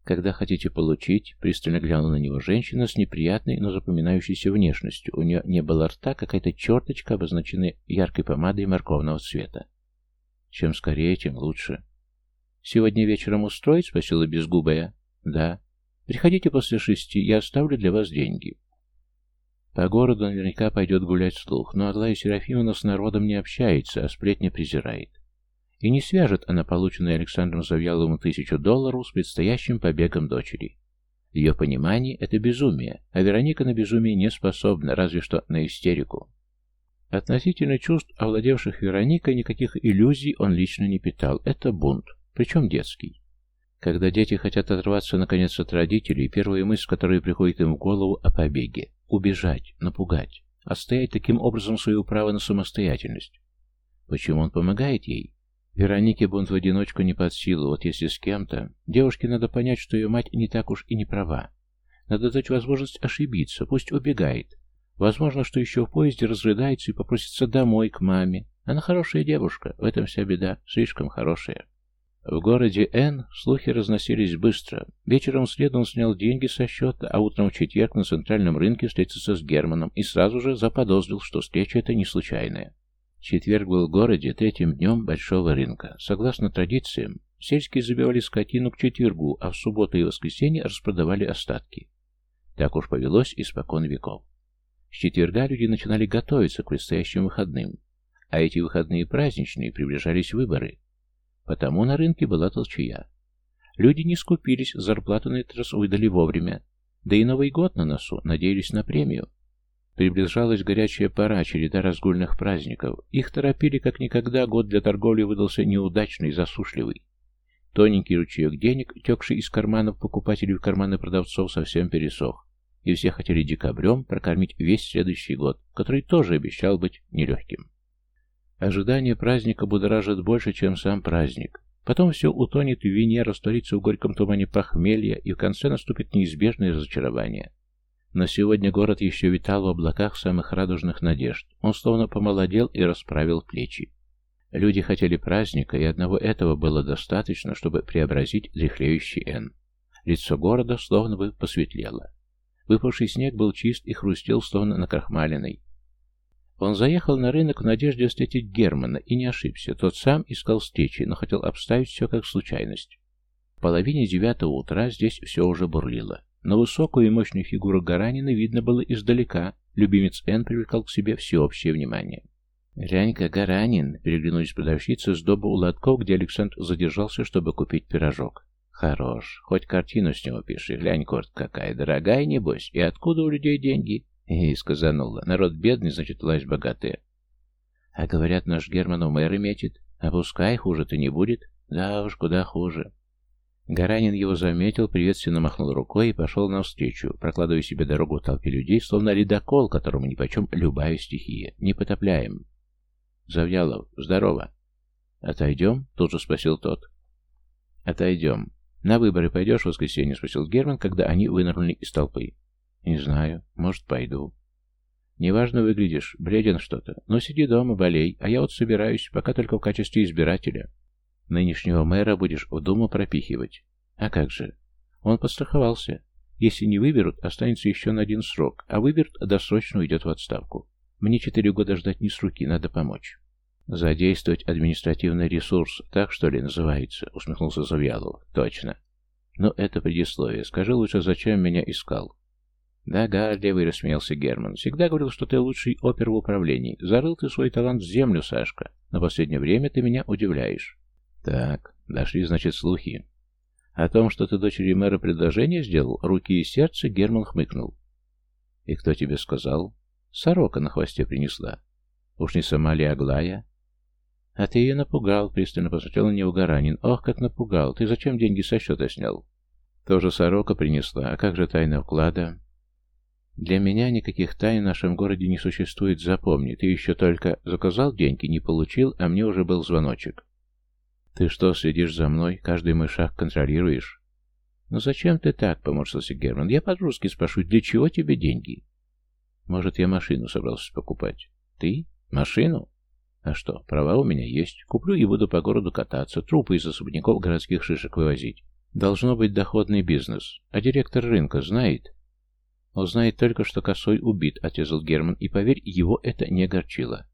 Когда хотите получить, пристально глянула на него женщина с неприятной, но запоминающейся внешностью. У нее не было рта, какая-то черточка, обозначенная яркой помадой морковного цвета. Чем скорее, тем лучше. «Сегодня вечером устроить?» — спросила безгубая. «Да. Приходите после шести, я оставлю для вас деньги». По городу наверняка пойдет гулять слух, но Аглая Серафимовна с народом не общается, а сплетня презирает. И не свяжет она полученную Александром Завьяловым тысячу долларов с предстоящим побегом дочери. Ее понимании это безумие, а Вероника на безумие не способна, разве что на истерику. Относительно чувств, овладевших Вероникой, никаких иллюзий он лично не питал. Это бунт, причем детский. Когда дети хотят оторваться наконец от родителей, первая мысль, которая приходит им в голову, о побеге. Убежать, напугать, отстоять таким образом свое право на самостоятельность. Почему он помогает ей? Веронике бунт в одиночку не под силу, вот если с кем-то. Девушке надо понять, что ее мать не так уж и не права. Надо дать возможность ошибиться, пусть убегает. Возможно, что еще в поезде разрыдается и попросится домой к маме. Она хорошая девушка, в этом вся беда, слишком хорошая. В городе Н слухи разносились быстро. Вечером в среду он снял деньги со счета, а утром в четверг на центральном рынке встретился с Германом и сразу же заподозрил, что встреча эта не случайная. Четверг был в городе третьим днем большого рынка. Согласно традициям, сельские забивали скотину к четвергу, а в субботу и воскресенье распродавали остатки. Так уж повелось испокон веков. С четверга люди начинали готовиться к предстоящим выходным, а эти выходные праздничные приближались выборы. Потому на рынке была толчая. Люди не скупились, зарплату на этот раз выдали вовремя. Да и Новый год на носу, надеялись на премию. Приближалась горячая пора, череда разгульных праздников. Их торопили как никогда, год для торговли выдался неудачный, засушливый. Тоненький ручеек денег, текший из карманов покупателей в карманы продавцов, совсем пересох. И все хотели декабрем прокормить весь следующий год, который тоже обещал быть нелегким. Ожидание праздника будоражит больше, чем сам праздник. Потом все утонет в вине, растворится в горьком тумане похмелья, и в конце наступит неизбежное разочарование. Но сегодня город еще витал в облаках самых радужных надежд. Он словно помолодел и расправил плечи. Люди хотели праздника, и одного этого было достаточно, чтобы преобразить дряхлеющий Н. Лицо города словно бы посветлело. Выпавший снег был чист и хрустел, словно накрахмаленный. Он заехал на рынок в надежде встретить Германа и не ошибся. Тот сам искал встречи, но хотел обставить все как случайность. В половине девятого утра здесь все уже бурлило. Но высокую и мощную фигуру Гаранина видно было издалека. Любимец Н привлекал к себе всеобщее внимание. «Глянь-ка, Гаранин!» — переглянулись продавщицы с доба у лотков, где Александр задержался, чтобы купить пирожок. «Хорош. Хоть картину с него пиши. Глянь, корт какая. Дорогая, небось. И откуда у людей деньги?» «Эй», — сказанула. «Народ бедный, значит, власть богатая». «А говорят, наш Герман у мэра метит. А пускай хуже-то не будет. Да уж, куда хуже». Гаранин его заметил, приветственно махнул рукой и пошел навстречу, прокладывая себе дорогу в толпе людей, словно ледокол, которому нипочем любая стихия. Не потопляем. Завьялов, здорово. Отойдем? Тут же спросил тот. Отойдем. На выборы пойдешь в воскресенье? Спросил Герман, когда они вынырнули из толпы. Не знаю. Может, пойду. Неважно выглядишь, бреден что-то. Но сиди дома, болей, а я вот собираюсь, пока только в качестве избирателя. Нынешнего мэра будешь в Думу пропихивать. А как же? Он подстраховался. Если не выберут, останется еще на один срок, а выберут, досрочно уйдет в отставку. Мне четыре года ждать не с руки, надо помочь. Задействовать административный ресурс, так что ли называется, усмехнулся Завьялов. Точно. Но это предисловие. Скажи лучше, зачем меня искал? Да, Гардиевый, рассмеялся Герман. Всегда говорил, что ты лучший опер в управлении. Зарыл ты свой талант в землю, Сашка. На последнее время ты меня удивляешь. Так, дошли, значит, слухи. О том, что ты дочери мэра предложение сделал, руки и сердце, Герман хмыкнул. И кто тебе сказал? Сорока на хвосте принесла. Уж не сама ли Аглая? А ты ее напугал, пристально посмотрел на него Гаранин. Ох, как напугал. Ты зачем деньги со счета снял? Тоже сорока принесла. А как же тайна вклада? Для меня никаких тайн в нашем городе не существует, запомни. Ты еще только заказал деньги, не получил, а мне уже был звоночек. Ты что, следишь за мной? Каждый мой шаг контролируешь? Ну зачем ты так, поморщился Герман. Я по-русски спрошу, для чего тебе деньги? Может, я машину собрался покупать. Ты? Машину? А что, права у меня есть. Куплю и буду по городу кататься, трупы из особняков городских шишек вывозить. Должно быть доходный бизнес. А директор рынка знает? Он знает только, что косой убит, отрезал Герман, и, поверь, его это не огорчило.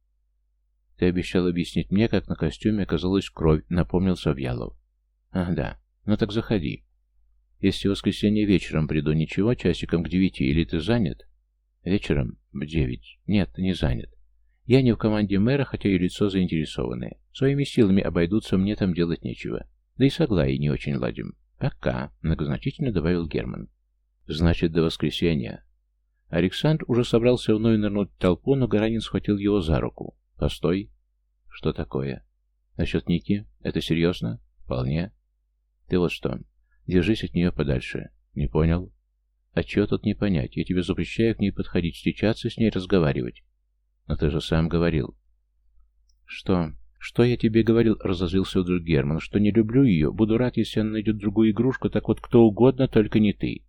Ты обещал объяснить мне, как на костюме оказалась кровь, напомнил Савьялов. Ах, да. Ну так заходи. Если в воскресенье вечером приду, ничего, часиком к девяти, или ты занят? Вечером? В девять. Нет, не занят. Я не в команде мэра, хотя и лицо заинтересованное. Своими силами обойдутся, мне там делать нечего. Да и с Аглаей не очень ладим. Пока, многозначительно добавил Герман. Значит, до воскресенья. Александр уже собрался вновь нырнуть в толпу, но Гаранин схватил его за руку. Постой. Что такое? Насчет Ники? Это серьезно? Вполне. Ты вот что. Держись от нее подальше. Не понял? А чего тут не понять? Я тебе запрещаю к ней подходить, встречаться с ней, разговаривать. Но ты же сам говорил. Что? Что я тебе говорил, разозлился вдруг Герман, что не люблю ее, буду рад, если она найдет другую игрушку, так вот кто угодно, только не ты.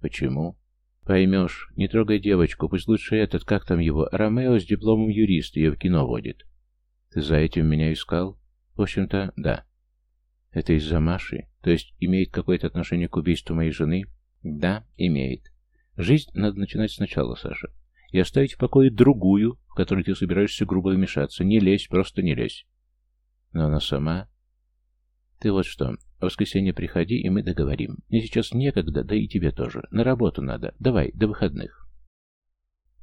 Почему? Поймешь, не трогай девочку, пусть лучше этот, как там его, Ромео с дипломом юриста ее в кино водит. Ты за этим меня искал? В общем-то, да. Это из-за Маши? То есть имеет какое-то отношение к убийству моей жены? Да, имеет. Жизнь надо начинать сначала, Саша. И оставить в покое другую, в которой ты собираешься грубо вмешаться. Не лезь, просто не лезь. Но она сама... Ты вот что, в воскресенье приходи, и мы договорим. Мне сейчас некогда, да и тебе тоже. На работу надо. Давай, до выходных.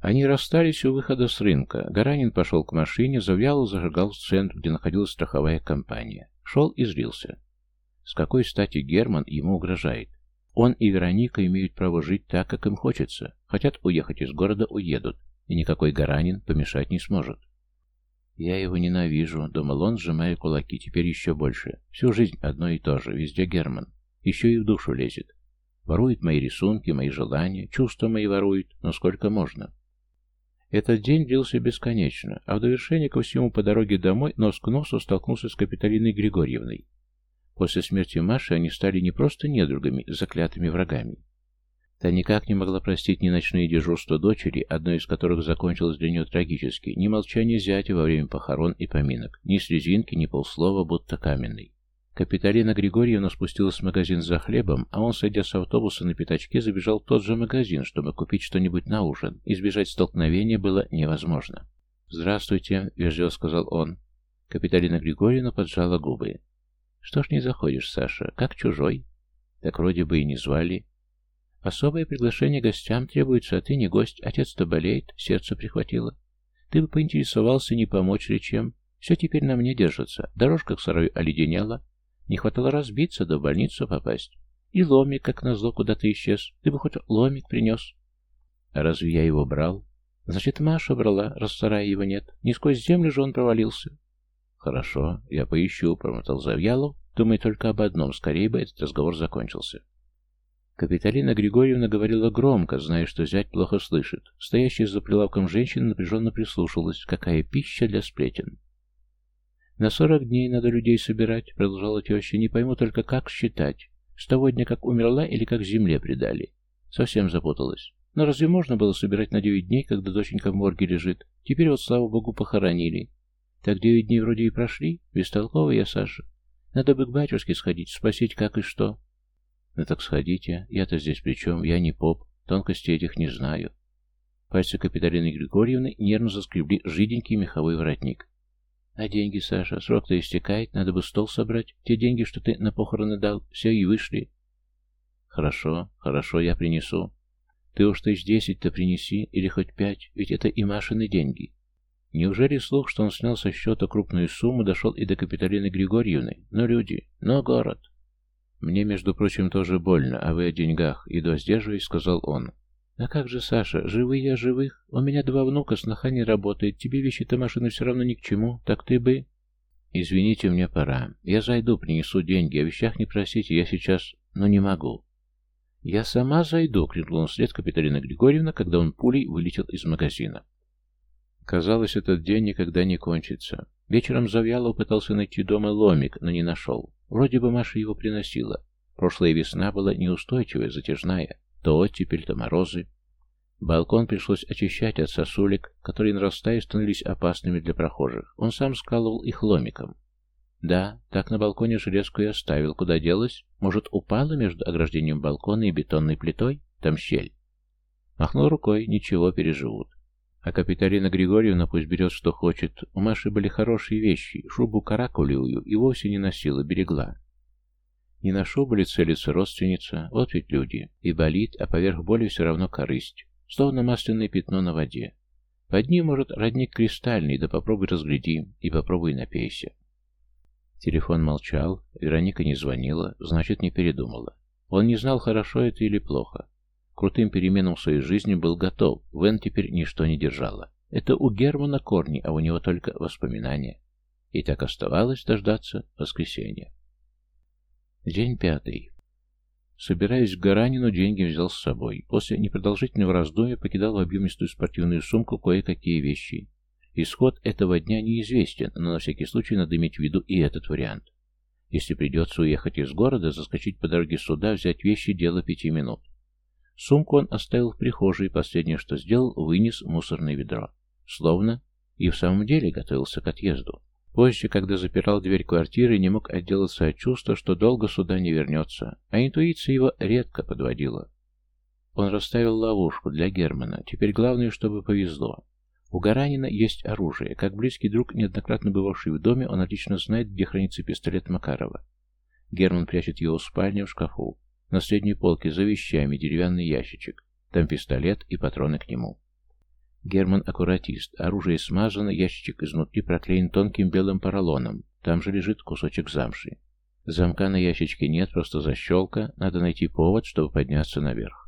Они расстались у выхода с рынка. Гаранин пошел к машине, Завьялов зажигал в центр, где находилась страховая компания. Шел и злился. С какой стати Герман ему угрожает? Он и Вероника имеют право жить так, как им хочется. Хотят уехать из города – уедут. И никакой Гаранин помешать не сможет. «Я его ненавижу», — думал он, сжимая кулаки, теперь еще больше. «Всю жизнь одно и то же, везде Герман. Еще и в душу лезет. Ворует мои рисунки, мои желания, чувства мои ворует, но сколько можно». Этот день длился бесконечно, а в довершение ко всему по дороге домой нос к носу столкнулся с Капиталиной Григорьевной. После смерти Маши они стали не просто недругами, заклятыми врагами. Та никак не могла простить ни ночные дежурства дочери, одно из которых закончилось для нее трагически, ни молчание зятя во время похорон и поминок, ни слезинки, ни полслова, будто каменный. Капиталина Григорьевна спустилась в магазин за хлебом, а он, сойдя с автобуса на пятачке, забежал в тот же магазин, чтобы купить что-нибудь на ужин. Избежать столкновения было невозможно. «Здравствуйте», — вежливо сказал он. Капиталина Григорьевна поджала губы. «Что ж не заходишь, Саша? Как чужой?» «Так вроде бы и не звали. Особое приглашение гостям требуется, а ты не гость. Отец-то болеет, сердце прихватило. Ты бы поинтересовался, не помочь ли чем. Все теперь на мне держится. Дорожка к сараю оледенела. Не хватало разбиться, да в больницу попасть. И ломик, как назло, куда-то исчез. Ты бы хоть ломик принес. А разве я его брал? Значит, Маша брала, раз в его нет. Не сквозь землю же он провалился. Хорошо, я поищу, промотал Завьялов, думай только об одном, скорее бы этот разговор закончился. Капиталина Григорьевна говорила громко, зная, что зять плохо слышит. Стоящая за прилавком женщина напряженно прислушалась. Какая пища для сплетен. «На сорок дней надо людей собирать», — продолжала теща. «Не пойму только, как считать. С того дня, как умерла, или как земле предали?» Совсем запуталась. Но разве можно было собирать на девять дней, когда доченька в морге лежит? Теперь вот, слава богу, похоронили. Так девять дней вроде и прошли. Бестолковая я, Саша. Надо бы к батюшке сходить, спросить, как и что. «Ну так сходите. Я-то здесь при чем? Я не поп. Тонкостей этих не знаю». Пальцы Капиталины Григорьевны нервно заскребли жиденький меховой воротник. «А деньги, Саша? Срок-то истекает. Надо бы стол собрать. Те деньги, что ты на похороны дал, все и вышли». «Хорошо, хорошо, я принесу. Ты уж тысяч десять-то принеси, или хоть пять, ведь это и Машины деньги». Неужели слух, что он снял со счета крупную сумму, дошел и до Капиталины Григорьевны? Но люди, но город. «Мне, между прочим, тоже больно, а вы о деньгах», — едва сдерживаясь, сказал он. «А как же, Саша, живые о живых? У меня два внука, сноха не работает, тебе вещи-то машины все равно ни к чему, так ты бы...» «Извините, мне пора. Я зайду, принесу деньги, о вещах не просите, я сейчас... но не могу». «Я сама зайду!» — крикнул он вслед Капиталина Григорьевна, когда он пулей вылетел из магазина. Казалось, этот день никогда не кончится. Вечером Завьялов пытался найти дома ломик, но не нашел. Вроде бы Маша его приносила. Прошлая весна была неустойчивая, затяжная. То оттепель, то морозы. Балкон пришлось очищать от сосулек, которые нарастая становились опасными для прохожих. Он сам скалывал их ломиком. Да, так на балконе железку и оставил. Куда делась? Может, упала между ограждением балкона и бетонной плитой? Там щель. Махнул рукой, ничего, переживут. А Капиталина Григорьевна пусть берет, что хочет. У Маши были хорошие вещи. Шубу каракулевую и вовсе не носила, берегла. Не на шубу ли целится родственница? Вот ведь люди. И болит, а поверх боли все равно корысть. Словно масляное пятно на воде. Под ним, может, родник кристальный, да попробуй разгляди и попробуй напейся. Телефон молчал, Вероника не звонила, значит, не передумала. Он не знал, хорошо это или плохо. Крутым переменам в своей жизни был готов, Вен теперь ничто не держало. Это у Германа корни, а у него только воспоминания. И так оставалось дождаться воскресенья. День пятый. Собираясь к Гаранину, деньги взял с собой. После непродолжительного раздумья покидал в объемистую спортивную сумку кое-какие вещи. Исход этого дня неизвестен, но на всякий случай надо иметь в виду и этот вариант. Если придется уехать из города, заскочить по дороге сюда, взять вещи – дело пяти минут. Сумку он оставил в прихожей, последнее, что сделал, вынес мусорное ведро. Словно и в самом деле готовился к отъезду. Позже, когда запирал дверь квартиры, не мог отделаться от чувства, что долго сюда не вернется, а интуиция его редко подводила. Он расставил ловушку для Германа. Теперь главное, чтобы повезло. У Гаранина есть оружие. Как близкий друг, неоднократно бывавший в доме, он отлично знает, где хранится пистолет Макарова. Герман прячет его в спальне в шкафу. На средней полке за вещами деревянный ящичек. Там пистолет и патроны к нему. Герман аккуратист. Оружие смазано, ящичек изнутри проклеен тонким белым поролоном. Там же лежит кусочек замши. Замка на ящичке нет, просто защелка. Надо найти повод, чтобы подняться наверх.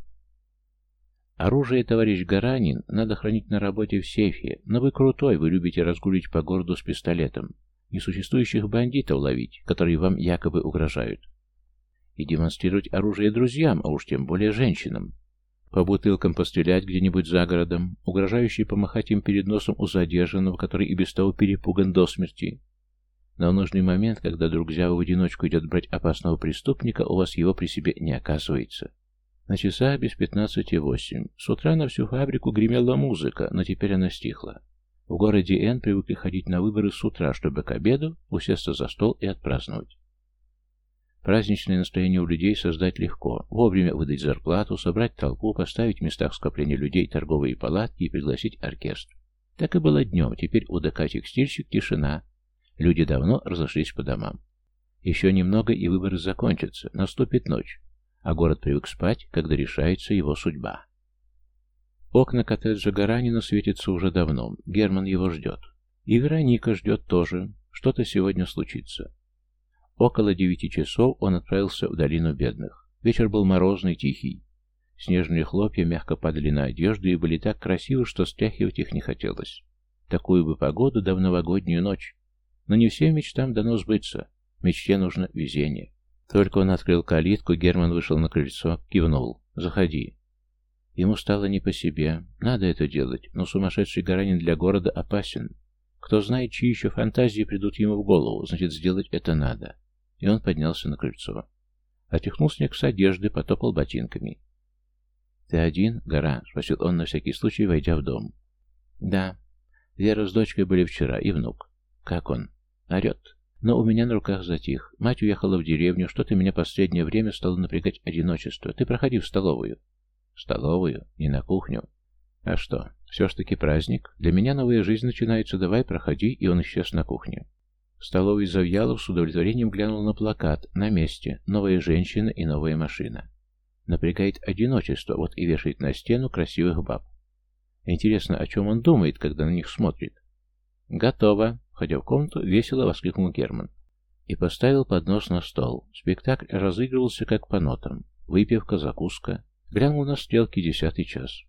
Оружие, товарищ Гаранин, надо хранить на работе в сейфе, но вы крутой, вы любите разгулить по городу с пистолетом, несуществующих бандитов ловить, которые вам якобы угрожают. И демонстрировать оружие друзьям, а уж тем более женщинам. По бутылкам пострелять где-нибудь за городом, угрожающий помахать им перед носом у задержанного, который и без того перепуган до смерти. Но в нужный момент, когда друг Зява в одиночку идет брать опасного преступника, у вас его при себе не оказывается. На часах без пятнадцати восемь. С утра на всю фабрику гремела музыка, но теперь она стихла. В городе Н привыкли ходить на выборы с утра, чтобы к обеду усесться за стол и отпраздновать. Праздничное настроение у людей создать легко. Вовремя выдать зарплату, собрать толпу, поставить в местах скопления людей торговые палатки и пригласить оркестр. Так и было днем, теперь у ДК «Текстильщик» тишина. Люди давно разошлись по домам. Еще немного, и выборы закончатся. Наступит ночь а город привык спать, когда решается его судьба. Окна коттеджа Гаранина светятся уже давно, Герман его ждет. И Вероника ждет тоже, что-то сегодня случится. Около девяти часов он отправился в долину бедных. Вечер был морозный, тихий. Снежные хлопья мягко падали на одежду и были так красивы, что стряхивать их не хотелось. Такую бы погоду да в новогоднюю ночь. Но не всем мечтам дано сбыться. Мечте нужно везение. Только он открыл калитку, Герман вышел на крыльцо, кивнул. «Заходи». Ему стало не по себе. Надо это делать, но сумасшедший Гаранин для города опасен. Кто знает, чьи еще фантазии придут ему в голову, значит, сделать это надо. И он поднялся на крыльцо. Отряхнул снег с одежды, потопал ботинками. «Ты один, Гора?» — спросил он на всякий случай, войдя в дом. «Да. Вера с дочкой были вчера, и внук. Как он?» «Орет. Но у меня на руках затих. Мать уехала в деревню, что-то меня последнее время стало напрягать одиночество. Ты проходи в столовую. В столовую? Не на кухню. А что, все ж таки праздник? Для меня новая жизнь начинается, давай проходи, и он исчез на кухню. В столовой Завьялов с удовлетворением глянул на плакат. На месте. Новая женщина и новая машина. Напрягает одиночество, вот и вешает на стену красивых баб. Интересно, о чем он думает, когда на них смотрит? Готово. Входя в комнату, весело воскликнул Герман. И поставил поднос на стол. Спектакль разыгрывался как по нотам. Выпивка, закуска. Глянул на стрелки десятый час.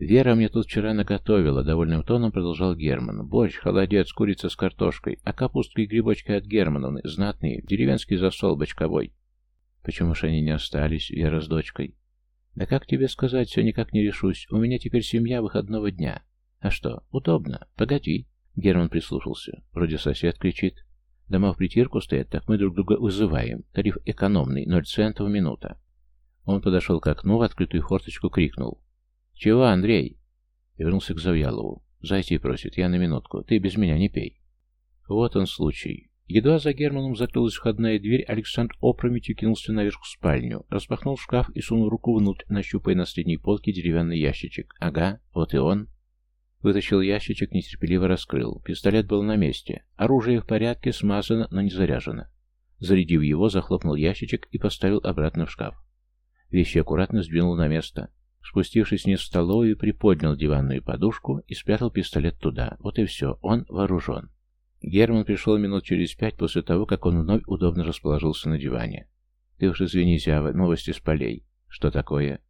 «Вера мне тут вчера наготовила», — довольным тоном продолжал Герман. «Борщ, холодец, курица с картошкой, а капустка и грибочки от Германовны, знатные, деревенский засол бочковой». «Почему же они не остались, Вера с дочкой?» Да как тебе сказать, все никак не решусь. У меня теперь семья выходного дня. А что, удобно. Погоди. Герман прислушался. Вроде сосед кричит. Дома в притирку стоят, так мы друг друга вызываем. Тариф экономный, ноль центов минута. Он подошел к окну, в открытую форточку крикнул. «Чего, Андрей?» Вернулся к Завьялову. «Зайти просит, я на минутку. Ты без меня не пей». Вот он случай. Едва за Германом закрылась входная дверь, Александр опрометью кинулся наверх в спальню, распахнул шкаф и сунул руку внутрь, нащупая на средней полке деревянный ящичек. Ага, вот и он. Вытащил ящичек, нетерпеливо раскрыл. Пистолет был на месте. Оружие в порядке, смазано, но не заряжено. Зарядив его, захлопнул ящичек и поставил обратно в шкаф. Вещи аккуратно сдвинул на место. Спустившись вниз в столовую, приподнял диванную подушку и спрятал пистолет туда. Вот и все, он вооружен. Герман пришел минут через пять после того, как он вновь удобно расположился на диване. «Ты уж извини, Зява, новости с полей. Что такое?»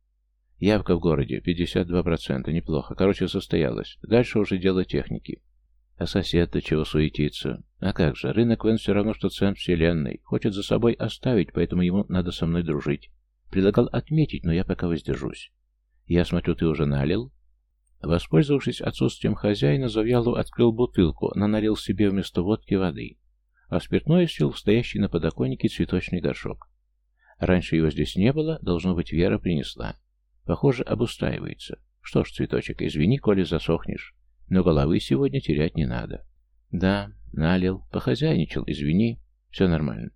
Явка в городе 52%, неплохо. Короче, состоялась. Дальше уже дело техники. А сосед-то чего суетится? А как же, рынок Вен все равно, что центр вселенной. Хочет за собой оставить, поэтому ему надо со мной дружить. Предлагал отметить, но я пока воздержусь. Я смотрю, ты уже налил? Воспользовавшись отсутствием хозяина, Завьялов открыл бутылку, но налил себе вместо водки воды. А спиртное сел в стоящий на подоконнике цветочный горшок. Раньше его здесь не было, должно быть, Вера принесла. Похоже, обустраивается. Что ж, цветочек, извини, коли засохнешь. Но головы сегодня терять не надо. Да, налил, похозяйничал, извини. Все нормально.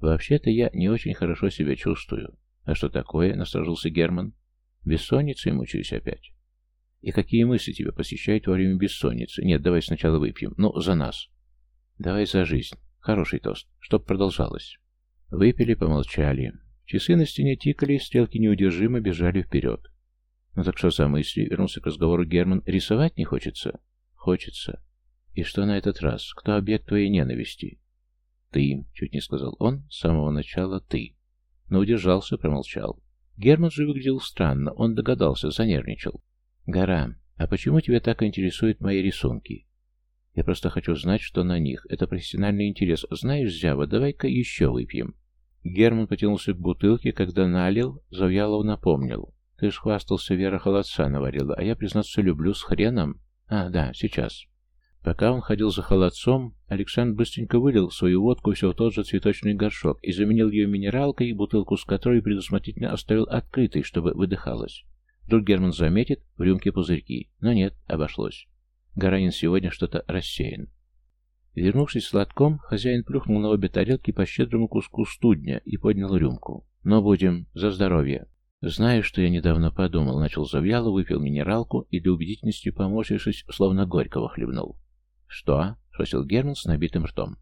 Вообще-то я не очень хорошо себя чувствую. А что такое? Насторожился Герман. Бессонницей мучаюсь опять. И какие мысли тебя посещают во время бессонницы? Нет, давай сначала выпьем. Ну, за нас. Давай за жизнь. Хороший тост. Чтоб продолжалось. Выпили, помолчали. Часы на стене тикали, стрелки неудержимо бежали вперед. «Ну так что за мысли?» — вернулся к разговору Герман. «Рисовать не хочется?» «Хочется. И что на этот раз? Кто объект твоей ненависти?» «Ты», — чуть не сказал он, — «с самого начала ты». Но удержался, промолчал. Герман же выглядел странно, он догадался, занервничал. «Гора, а почему тебя так интересуют мои рисунки?» «Я просто хочу знать, что на них. Это профессиональный интерес. Знаешь, Зява, давай-ка еще выпьем». Герман потянулся к бутылке, когда налил, Завьялов напомнил. «Ты ж Вера холодца наварила, а я, признаться, люблю с хреном. А, да, сейчас». Пока он ходил за холодцом, Александр быстренько вылил свою водку все в тот же цветочный горшок и заменил ее минералкой, бутылку с которой предусмотрительно оставил открытой, чтобы выдыхалась. Вдруг Герман заметит в рюмке пузырьки, но нет, обошлось. Гаранин сегодня что-то рассеян. Вернувшись с лотком, хозяин плюхнул на обе тарелки по щедрому куску студня и поднял рюмку. «Но будем за здоровье». «Знаешь, что я недавно подумал?» Начал Завьяло, выпил минералку и для убедительности, поморщившись, словно горького хлебнул. «Что?» — спросил Герман с набитым ртом.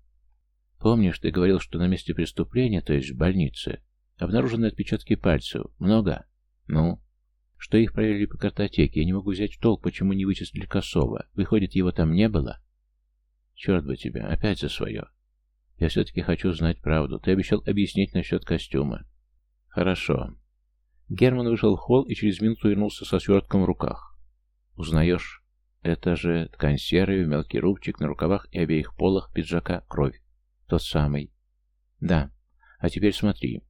«Помнишь, ты говорил, что на месте преступления, то есть в больнице, обнаружены отпечатки пальцев? Много?» «Ну?» «Что их проверили по картотеке? Я не могу взять в толк, почему не вычислили Косова. Выходит, его там не было?» Черт бы тебя, опять за свое. Я все-таки хочу знать правду. Ты обещал объяснить насчет костюма. Хорошо. Герман вышел в холл и через минуту вернулся со свертком в руках. Узнаешь? Это же ткань серая, мелкий рубчик на рукавах и обеих полах пиджака кровь. Тот самый. Да. А теперь смотри.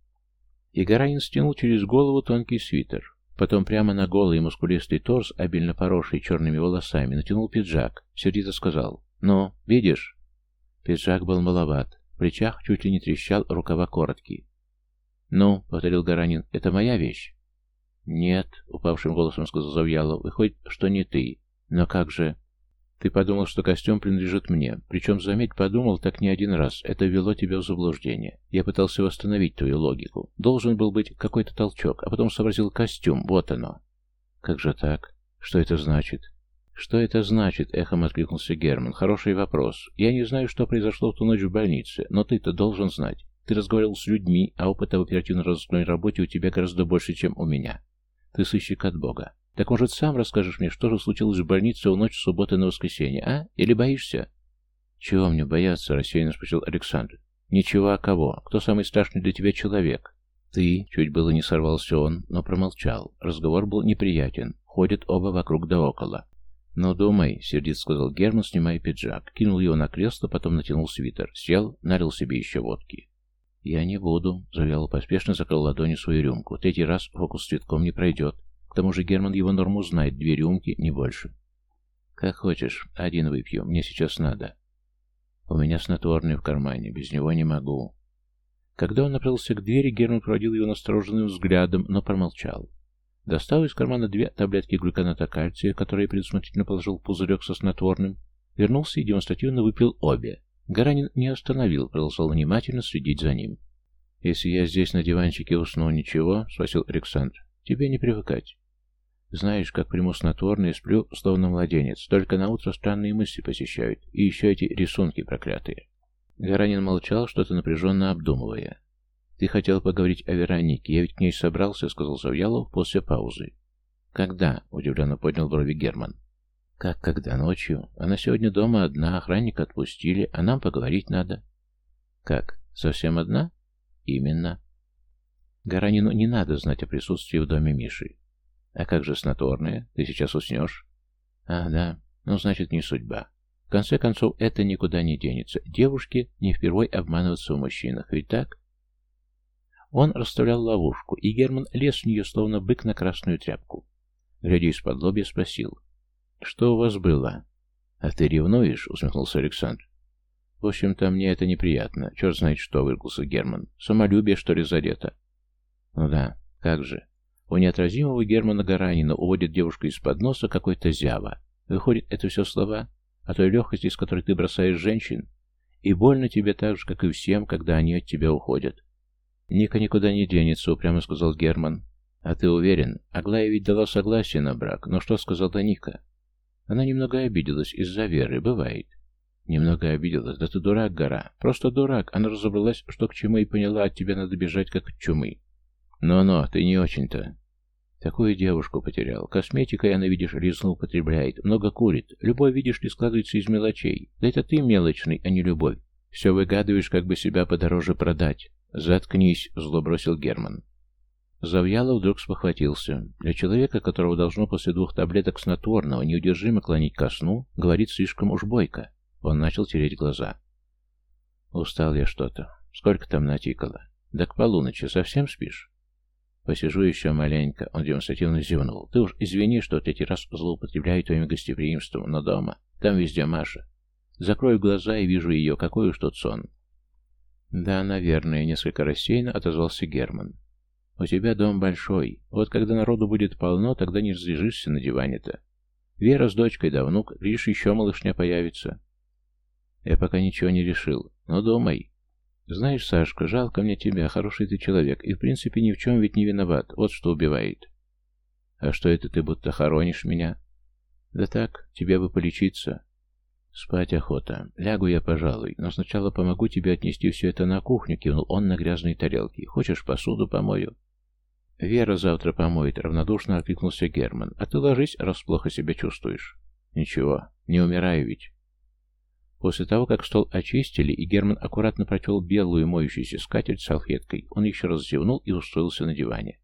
Игорянин стянул через голову тонкий свитер. Потом прямо на голый мускулистый торс, обильно поросший черными волосами, натянул пиджак. Сердито сказал. «Ну, видишь?» Пиджак был маловат. В плечах чуть ли не трещал, рукава короткие. «Ну», — повторил Гаранин, — «это моя вещь?» «Нет», — упавшим голосом сказал Завьялов, — «выходит, что не ты. Но как же...» «Ты подумал, что костюм принадлежит мне. Причем, заметь, подумал так не один раз. Это ввело тебя в заблуждение. Я пытался восстановить твою логику. Должен был быть какой-то толчок, а потом сообразил костюм. Вот оно». «Как же так? Что это значит?» «Что это значит?» — эхом откликнулся Герман. «Хороший вопрос. Я не знаю, что произошло в ту ночь в больнице, но ты-то должен знать. Ты разговаривал с людьми, а опыта в оперативно-розыскной работе у тебя гораздо больше, чем у меня. Ты сыщик от Бога. Так, может, сам расскажешь мне, что же случилось в больнице в ночь субботы на воскресенье, а? Или боишься?» «Чего мне бояться?» — рассеянно спросил Александр. «Ничего, а кого? Кто самый страшный для тебя человек?» «Ты...» — чуть было не сорвался он, но промолчал. Разговор был неприятен. Ходят оба вокруг да около. «Ну, думай», — сердит сказал Герман, снимая пиджак. Кинул его на кресло, потом натянул свитер. Сел, налил себе еще водки. «Я не буду», — Завьялов поспешно закрыл ладонью свою рюмку. «Третий раз фокус с цветком не пройдет. К тому же Герман его норму знает, две рюмки, не больше». «Как хочешь, один выпью, мне сейчас надо». «У меня снотворный в кармане, без него не могу». Когда он направился к двери, Герман проводил его настороженным взглядом, но промолчал. Достал из кармана две таблетки глюконата кальция, которые предусмотрительно положил в пузырек со снотворным, вернулся и демонстративно выпил обе. Гаранин не остановил, продолжал внимательно следить за ним. «Если я здесь на диванчике усну, ничего?» — спросил Александр. «Тебе не привыкать. Знаешь, как приму снотворное сплю, словно младенец. Только на утро странные мысли посещают. И еще эти рисунки проклятые». Гаранин молчал, что-то напряженно обдумывая. «Ты хотел поговорить о Веронике. Я ведь к ней собрался», — сказал Завьялов после паузы. «Когда?» — удивленно поднял брови Герман. «Как когда? Ночью? Она сегодня дома одна, охранника отпустили, а нам поговорить надо». «Как? Совсем одна?» «Именно». Гаранину не надо знать о присутствии в доме Миши. «А как же снотворное? Ты сейчас уснешь?» «А, да. Ну, значит, не судьба. В конце концов, это никуда не денется. Девушке не впервой обманываться в мужчинах, ведь так?» Он расставлял ловушку, и Герман лез в нее, словно бык на красную тряпку. Глядя из-под лобья, спросил. «Что у вас было?» «А ты ревнуешь?» — усмехнулся Александр. «В общем-то, мне это неприятно. Черт знает что», — выругался Герман. «Самолюбие, что ли, задето?» «Ну да, как же. У неотразимого Германа Гаранина уводит девушку из-под носа какой-то зява. Выходит, это все слова о той легкости, с которой ты бросаешь женщин, и больно тебе так же, как и всем, когда они от тебя уходят. «Ника никуда не денется», — упрямо сказал Герман. «А ты уверен? Аглая ведь дала согласие на брак, но что сказала Ника?» Она немного обиделась из-за веры, бывает. Немного обиделась, да ты дурак, гора. Просто дурак. Она разобралась, что к чему, и поняла, от тебя надо бежать, как от чумы. Но-но, ты не очень-то. Такую девушку потерял. Косметикой она, видишь, резно употребляет, много курит. Любовь, видишь ли, складывается из мелочей. Да это ты мелочный, а не любовь. Все выгадываешь, как бы себя подороже продать. «Заткнись», — зло бросил Герман. Завьялов вдруг спохватился. Для человека, которого должно после двух таблеток снотворного неудержимо клонить ко сну, говорит слишком уж бойко. Он начал тереть глаза. «Устал я что-то. Сколько там натикало? Да к полуночи совсем спишь?» «Посижу еще маленько», — он демонстративно зевнул. «Ты уж извини, что третий раз злоупотребляю твоим гостеприимством, но дома. Там везде Маша. Закрою глаза и вижу ее, какой уж тот сон. «Да, наверное», — несколько рассеянно отозвался Герман. «У тебя дом большой. Вот когда народу будет полно, тогда не разлежишься на диване-то. Вера с дочкой да внук, лишь еще малышня появится». «Я пока ничего не решил. Но думай». «Знаешь, Сашка, жалко мне тебя, хороший ты человек, и в принципе ни в чем ведь не виноват. Вот что убивает». «А что это ты будто хоронишь меня?» «Да так, тебе бы полечиться. «Спать охота. Лягу я, пожалуй, но сначала помогу тебе отнести все это на кухню», — кивнул он на грязные тарелки. «Хочешь, посуду помою?» «Вера завтра помоет», — равнодушно откликнулся Герман. «А ты ложись, раз плохо себя чувствуешь». «Ничего, не умираю ведь». После того, как стол очистили, и Герман аккуратно протел белую моющуюся скатерть салфеткой, он еще раз зевнул и устроился на диване.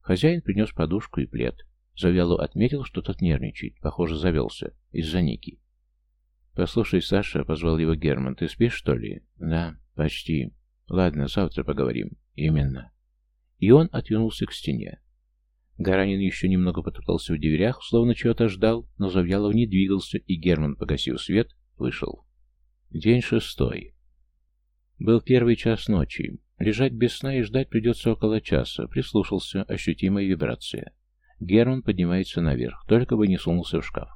Хозяин принес подушку и плед. Завялу отметил, что тот нервничает, похоже, завелся, из-за Ники. «Послушай, Саша», — позвал его Герман, — «ты спишь, что ли?» «Да, почти. Ладно, завтра поговорим». «Именно». И он отвернулся к стене. Гаранин еще немного потоптался в дверях, словно чего-то ждал, но Завьялов не двигался, и Герман, погасив свет, вышел. День шестой. Был первый час ночи. Лежать без сна и ждать придется около часа. Прислушался, ощутимая вибрация. Герман поднимается наверх, только бы не сунулся в шкаф.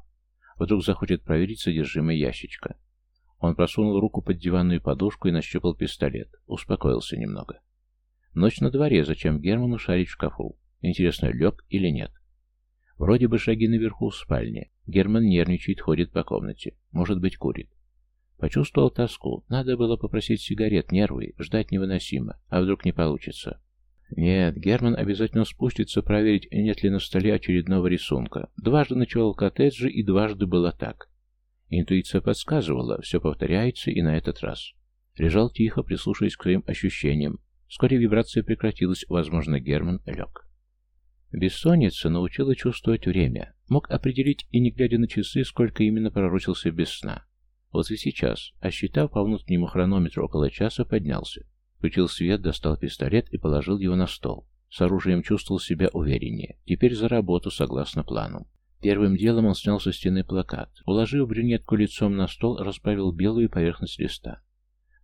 Вдруг захочет проверить содержимое ящичка. Он просунул руку под диванную подушку и нащупал пистолет. Успокоился немного. Ночь на дворе, зачем Герману шарить в шкафу? Интересно, лег или нет? Вроде бы шаги наверху в спальне. Герман нервничает, ходит по комнате. Может быть, курит. Почувствовал тоску. Надо было попросить сигарет, нервы, ждать невыносимо. А вдруг не получится? Нет, Герман обязательно спустится проверить, нет ли на столе очередного рисунка. Дважды ночевал в коттедже, и дважды было так. Интуиция подсказывала, все повторяется и на этот раз. Лежал тихо, прислушиваясь к своим ощущениям. Вскоре вибрация прекратилась, возможно, Герман лег. Бессонница научила чувствовать время. Мог определить и не глядя на часы, сколько именно пророчился без сна. Вот и сейчас, осчитав по внутреннему хронометру около часа, поднялся. Включил свет, достал пистолет и положил его на стол. С оружием чувствовал себя увереннее. Теперь за работу, согласно плану. Первым делом он снял со стены плакат. Уложив брюнетку лицом на стол, расправил белую поверхность листа.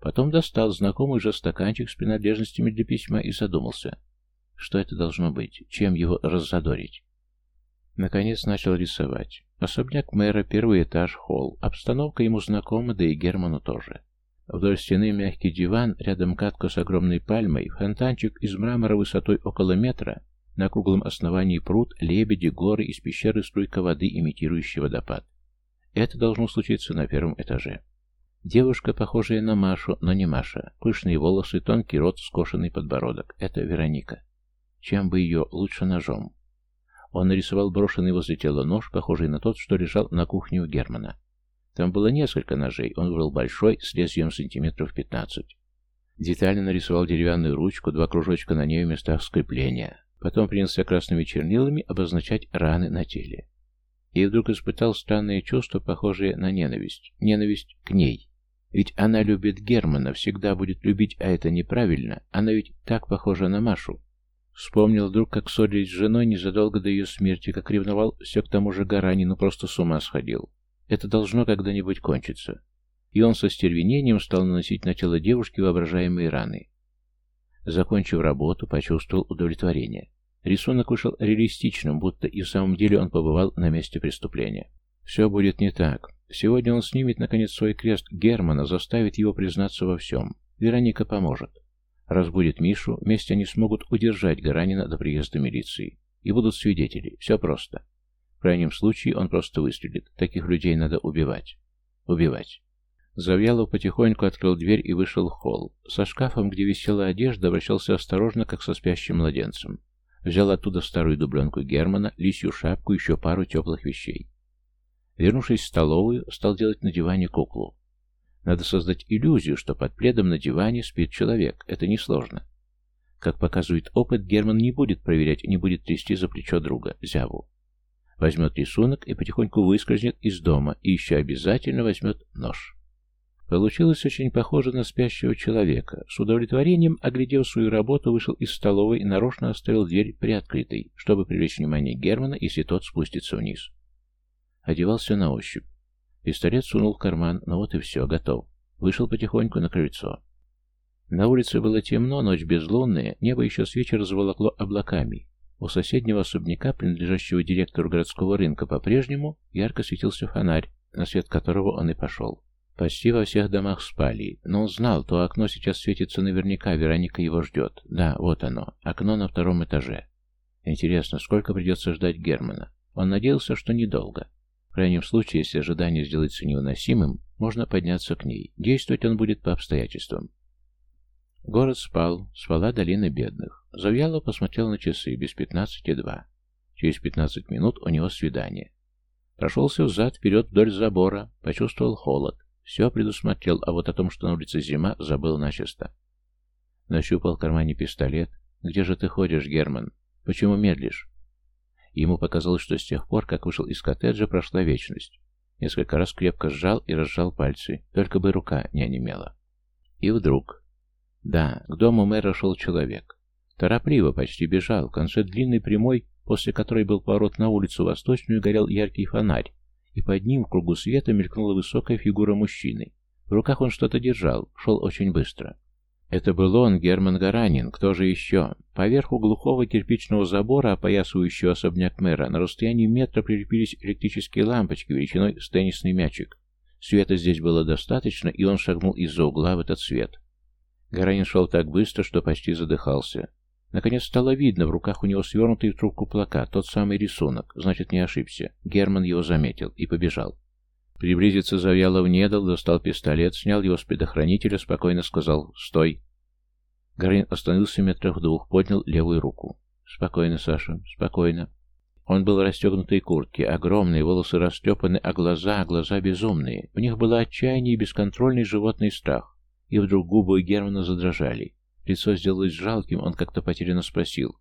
Потом достал знакомый же стаканчик с принадлежностями для письма и задумался. Что это должно быть? Чем его раззадорить? Наконец начал рисовать. Особняк мэра, первый этаж, холл. Обстановка ему знакома, да и Герману тоже. Вдоль стены мягкий диван, рядом катка с огромной пальмой, фонтанчик из мрамора высотой около метра, на круглом основании пруд, лебеди, горы, из пещеры струйка воды, имитирующая водопад. Это должно случиться на первом этаже. Девушка, похожая на Машу, но не Маша. Пышные волосы, тонкий рот, скошенный подбородок. Это Вероника. Чем бы ее лучше ножом? Он нарисовал брошенный возле тела нож, похожий на тот, что лежал на кухне у Германа. Там было несколько ножей, он выбрал большой, с лезвием сантиметров 15. Детально нарисовал деревянную ручку, два кружочка на ней в местах скрепления. Потом принялся красными чернилами обозначать раны на теле. И вдруг испытал странное чувство, похожее на ненависть. Ненависть к ней. Ведь она любит Германа, всегда будет любить, а это неправильно. Она ведь так похожа на Машу. Вспомнил вдруг, как ссорились с женой незадолго до ее смерти, как ревновал все к тому же Гаранину, просто с ума сходил. Это должно когда-нибудь кончиться. И он со стервенением стал наносить на тело девушки воображаемые раны. Закончив работу, почувствовал удовлетворение. Рисунок вышел реалистичным, будто и в самом деле он побывал на месте преступления. Все будет не так. Сегодня он снимет, наконец, свой крест Германа, заставит его признаться во всем. Вероника поможет. Разбудит Мишу, вместе они смогут удержать Гаранина до приезда милиции. И будут свидетели. Все просто. В крайнем случае он просто выстрелит. Таких людей надо убивать. Убивать. Завьялов потихоньку открыл дверь и вышел в холл. Со шкафом, где висела одежда, обращался осторожно, как со спящим младенцем. Взял оттуда старую дубленку Германа, лисью шапку и еще пару теплых вещей. Вернувшись в столовую, стал делать на диване куклу. Надо создать иллюзию, что под пледом на диване спит человек. Это несложно. Как показывает опыт, Герман не будет проверять, не будет трясти за плечо друга, Зяву. Возьмет рисунок и потихоньку выскользнет из дома, и еще обязательно возьмет нож. Получилось очень похоже на спящего человека. С удовлетворением, оглядев свою работу, вышел из столовой и нарочно оставил дверь приоткрытой, чтобы привлечь внимание Германа, если тот спустится вниз. Одевался на ощупь. Пистолет сунул в карман, но вот и все, готов. Вышел потихоньку на крыльцо. На улице было темно, ночь безлунная, небо еще с вечера заволокло облаками. У соседнего особняка, принадлежащего директору городского рынка, по-прежнему ярко светился фонарь, на свет которого он и пошел. Почти во всех домах спали, но он знал, то окно сейчас светится наверняка, Вероника его ждет. Да, вот оно, окно на втором этаже. Интересно, сколько придется ждать Германа? Он надеялся, что недолго. Крайнем случае, если ожидание сделается невыносимым, можно подняться к ней. Действовать он будет по обстоятельствам. Город спал, спала долина бедных. Завьялов посмотрел на часы, без пятнадцати два. Через пятнадцать минут у него свидание. Прошелся взад-вперед вдоль забора, почувствовал холод. Все предусмотрел, а вот о том, что на улице зима, забыл начисто. Нащупал в кармане пистолет. «Где же ты ходишь, Герман? Почему медлишь?» Ему показалось, что с тех пор, как вышел из коттеджа, прошла вечность. Несколько раз крепко сжал и разжал пальцы, только бы рука не онемела. И вдруг... Да, к дому мэра шел человек. Торопливо, почти бежал, в конце длинной прямой, после которой был поворот на улицу Восточную, горел яркий фонарь, и под ним в кругу света мелькнула высокая фигура мужчины. В руках он что-то держал, шел очень быстро. Это был он, Герман Гаранин, кто же еще? Поверху глухого кирпичного забора, опоясывающего особняк мэра, на расстоянии метра прилепились электрические лампочки величиной с теннисный мячик. Света здесь было достаточно, и он шагнул из-за угла в этот свет. Гаранин шел так быстро, что почти задыхался. Наконец стало видно, в руках у него свернутый в трубку плакат, тот самый рисунок, значит, не ошибся. Герман его заметил и побежал. Приблизиться Завьялов не дал, достал пистолет, снял его с предохранителя, спокойно сказал «Стой!». Гарин остановился метрах в двух, поднял левую руку. «Спокойно, Саша, спокойно». Он был в расстегнутой куртке, огромные, волосы растрепаны, а глаза, глаза безумные. В них было отчаяние и бесконтрольный животный страх. И вдруг губы Германа задрожали. Лицо сделалось жалким, он как-то потерянно спросил.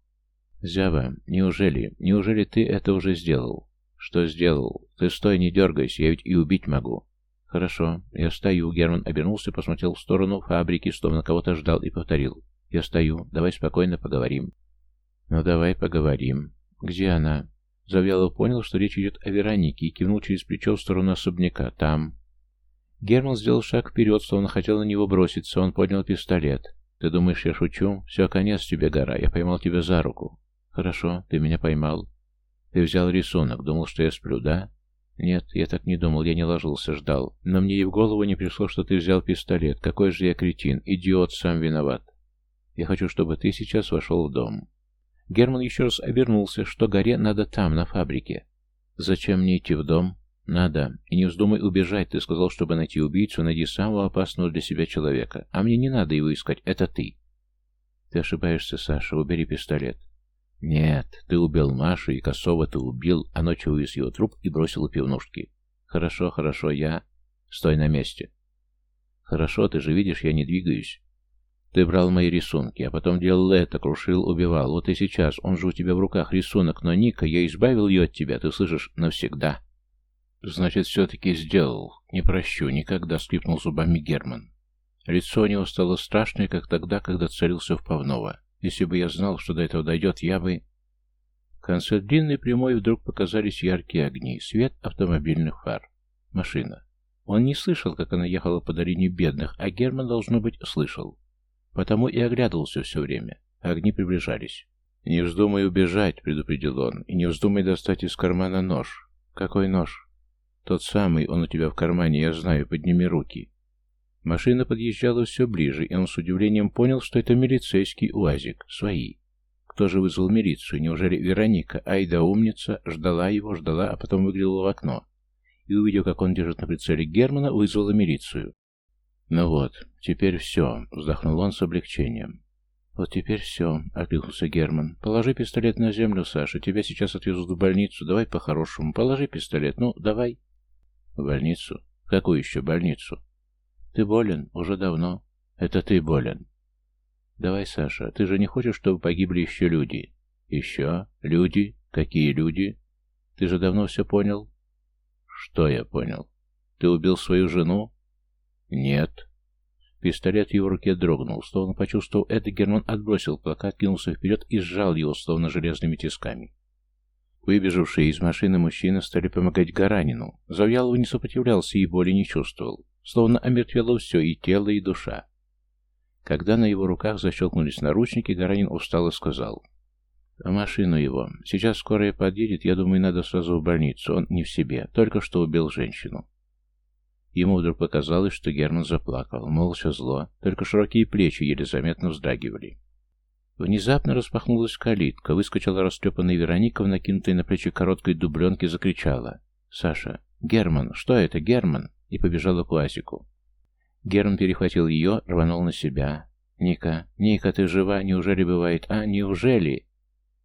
«Зяба, неужели, неужели ты это уже сделал?» «Что сделал? Ты стой, не дергайся, я ведь и убить могу». «Хорошо, я стою». Герман обернулся, посмотрел в сторону фабрики, словно кого-то ждал, и повторил. «Я стою. Давай спокойно поговорим». «Ну, давай поговорим. Где она?» Завьялов понял, что речь идет о Веронике, и кивнул через плечо в сторону особняка. «Там». Герман сделал шаг вперед, словно хотел на него броситься. Он поднял пистолет. «Ты думаешь, я шучу? Все, конец тебе, гора. Я поймал тебя за руку». «Хорошо, ты меня поймал. Ты взял рисунок. Думал, что я сплю, да?» «Нет, я так не думал, я не ложился, ждал. Но мне и в голову не пришло, что ты взял пистолет. Какой же я кретин, идиот, сам виноват. Я хочу, чтобы ты сейчас вошел в дом». Герман еще раз обернулся, что горе надо там, на фабрике. «Зачем мне идти в дом?» «Надо. И не вздумай убежать. Ты сказал, чтобы найти убийцу, найди самого опасного для себя человека. А мне не надо его искать. Это ты». «Ты ошибаешься, Саша. Убери пистолет». «Нет, ты убил Машу, и Косова ты убил, а ночью увез его труп и бросил у пивнушки». «Хорошо, хорошо, я...» «Стой на месте». «Хорошо, ты же видишь, я не двигаюсь». «Ты брал мои рисунки, а потом делал это, крушил, убивал. Вот и сейчас, он же у тебя в руках рисунок, но, Ника, я избавил ее от тебя, ты слышишь, навсегда». «Значит, все-таки сделал. Не прощу, никогда», — скрипнул зубами Герман. Лицо у него стало страшное, как тогда, когда царился в Павнова. Если бы я знал, что до этого дойдет, я бы... В конце длинной прямой вдруг показались яркие огни, свет автомобильных фар. Машина. Он не слышал, как она ехала по долине бедных, а Герман, должно быть, слышал. Потому и оглядывался все время. Огни приближались. «Не вздумай убежать», — предупредил он, — «и не вздумай достать из кармана нож». «Какой нож?» «Тот самый, он у тебя в кармане, я знаю, подними руки». Машина подъезжала все ближе, и он с удивлением понял, что это милицейский УАЗик. Свои. Кто же вызвал милицию? Неужели Вероника? Айда умница, ждала его, ждала, а потом выглянула в окно. И, увидев, как он держит на прицеле Германа, вызвала милицию. «Ну вот, теперь все», — вздохнул он с облегчением. «Вот теперь все», — окликнулся Герман. «Положи пистолет на землю, Саша. Тебя сейчас отвезут в больницу. Давай по-хорошему. Положи пистолет. Ну, давай». «В больницу? В какую еще больницу?» Ты болен? Уже давно. Это ты болен. Давай, Саша, ты же не хочешь, чтобы погибли еще люди? Еще? Люди? Какие люди? Ты же давно все понял? Что я понял? Ты убил свою жену? Нет. Пистолет в его руке дрогнул. Словно почувствовал это, Герман отбросил плакат, кинулся вперед и сжал его, словно железными тисками. Выбежавшие из машины мужчины стали помогать Гаранину. Завьялов не сопротивлялся и боли не чувствовал. Словно омертвело все, и тело, и душа. Когда на его руках защелкнулись наручники, Гаранин устало сказал. «В машину его. Сейчас скорая подъедет, я думаю, надо сразу в больницу. Он не в себе. Только что убил женщину». Ему вдруг показалось, что Герман заплакал. Молча зло, только широкие плечи еле заметно вздрагивали. Внезапно распахнулась калитка, выскочила растрепанная Вероника в накинутой на плечи короткой дубленке, закричала. «Саша! Герман! Что это, Герман?» И побежала к Уазику. Герн перехватил ее, рванул на себя. «Ника, Ника, ты жива? Неужели бывает? А, неужели?»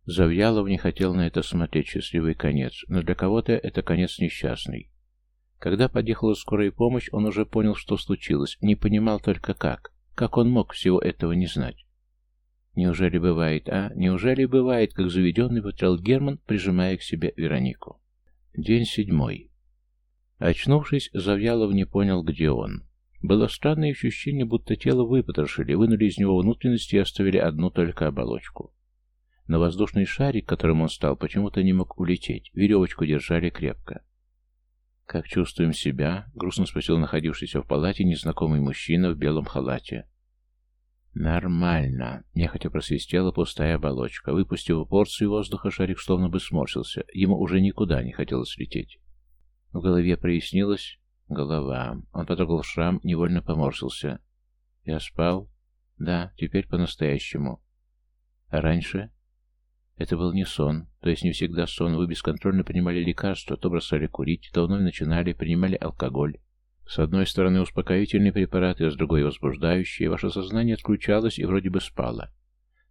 Завьялов не хотел на это смотреть счастливый конец, но для кого-то это конец несчастный. Когда подъехала скорая помощь, он уже понял, что случилось, не понимал только как. Как он мог всего этого не знать? «Неужели бывает, а? Неужели бывает?» Как заведенный повторял Герман, прижимая к себе Веронику. День седьмой. Очнувшись, Завьялов не понял, где он. Было странное ощущение, будто тело выпотрошили, вынули из него внутренности и оставили одну только оболочку. Но воздушный шарик, которым он стал, почему-то не мог улететь, веревочку держали крепко. «Как чувствуем себя?» — грустно спросил находившийся в палате незнакомый мужчина в белом халате. «Нормально», — нехотя просвистела пустая оболочка. Выпустив порцию воздуха, шарик словно бы сморщился. Ему уже никуда не хотелось лететь. В голове прояснилось. Голова. Он потрогал шрам, невольно поморщился. Я спал? Да, теперь по-настоящему. А раньше? Это был не сон, то есть не всегда сон. Вы бесконтрольно принимали лекарства, то бросали курить, то вновь начинали, принимали алкоголь. С одной стороны успокоительные препараты, а с другой возбуждающие. Ваше сознание отключалось и вроде бы спало.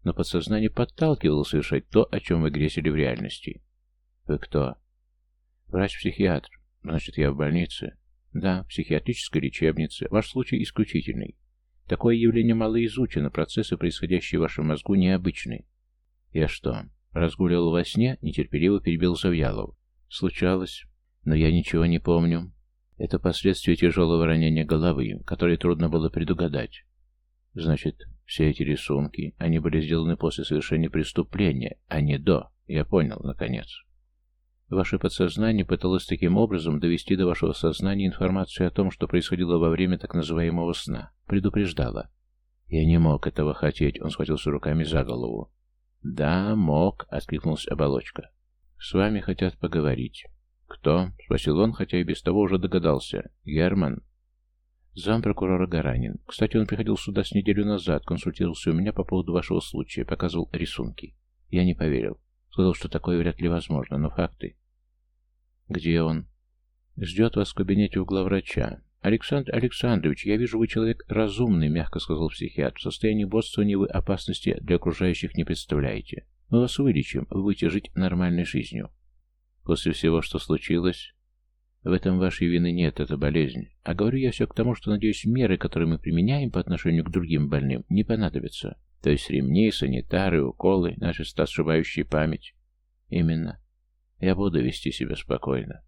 Но подсознание подталкивало совершать то, о чем вы грезили в реальности. Вы кто? Врач-психиатр. Значит, я в больнице? Да, в психиатрической лечебнице. Ваш случай исключительный. Такое явление мало изучено, процессы, происходящие в вашем мозгу, необычны. Я что, разгуливал во сне? Нетерпеливо перебил Завьялов. Случалось, но я ничего не помню. Это последствия тяжелого ранения головы, которое трудно было предугадать. Значит, все эти рисунки, они были сделаны после совершения преступления, а не до. Я понял, наконец. Ваше подсознание пыталось таким образом довести до вашего сознания информацию о том, что происходило во время так называемого сна. Предупреждало. Я не мог этого хотеть, он схватился руками за голову. Да, мог, откликнулась оболочка. С вами хотят поговорить. Кто? Спросил он, хотя и без того уже догадался. Герман. Зампрокурора Гаранин. Кстати, он приходил сюда с неделю назад, консультировался у меня по поводу вашего случая, показывал рисунки. Я не поверил. Сказал, что такое вряд ли возможно, но факты. «Где он?» «Ждет вас в кабинете у главврача. Александр Александрович, я вижу, вы человек разумный», — мягко сказал психиатр. «В состоянии бодствования вы опасности для окружающих не представляете. Мы вас вылечим, вы будете жить нормальной жизнью». «После всего, что случилось...» В этом вашей вины нет, это болезнь. А говорю я все к тому, что, надеюсь, меры, которые мы применяем по отношению к другим больным, не понадобятся. То есть ремни, санитары, уколы, наши сшибающие память. Именно. Я буду вести себя спокойно.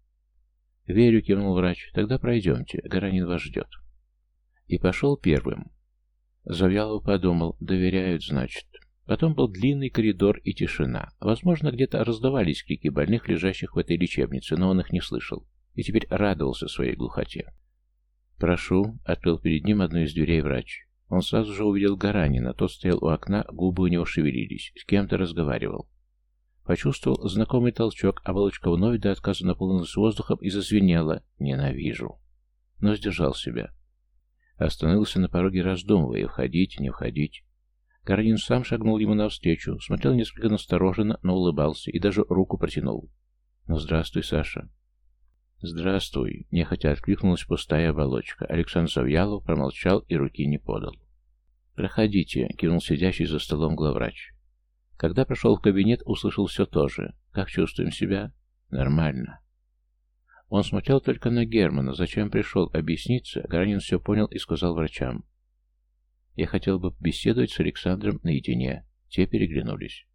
Верю, кивнул врач. Тогда пройдемте. Гаранин вас ждет. И пошел первым. Завьялов подумал. Доверяют, значит. Потом был длинный коридор и тишина. Возможно, где-то раздавались крики больных, лежащих в этой лечебнице, но он их не слышал. И теперь радовался своей глухоте. «Прошу», — открыл перед ним одну из дверей врач. Он сразу же увидел Гаранина. Тот стоял у окна, губы у него шевелились. С кем-то разговаривал. Почувствовал знакомый толчок, оболочка вновь до отказа наполнилась воздухом и зазвенела. Ненавижу. Но сдержал себя. Остановился на пороге, раздумывая, входить, не входить. Каролин сам шагнул ему навстречу, смотрел несколько настороженно, но улыбался и даже руку протянул. «Ну, здравствуй, Саша». «Здравствуй», — нехотя откликнулась пустая оболочка. Александр Завьялов промолчал и руки не подал. «Проходите», — кивнул сидящий за столом главврач. Когда прошел в кабинет, услышал все то же. «Как чувствуем себя?» «Нормально». Он смотрел только на Германа. Зачем пришел объясниться, Гаранин все понял и сказал врачам. «Я хотел бы побеседовать с Александром наедине». Те переглянулись.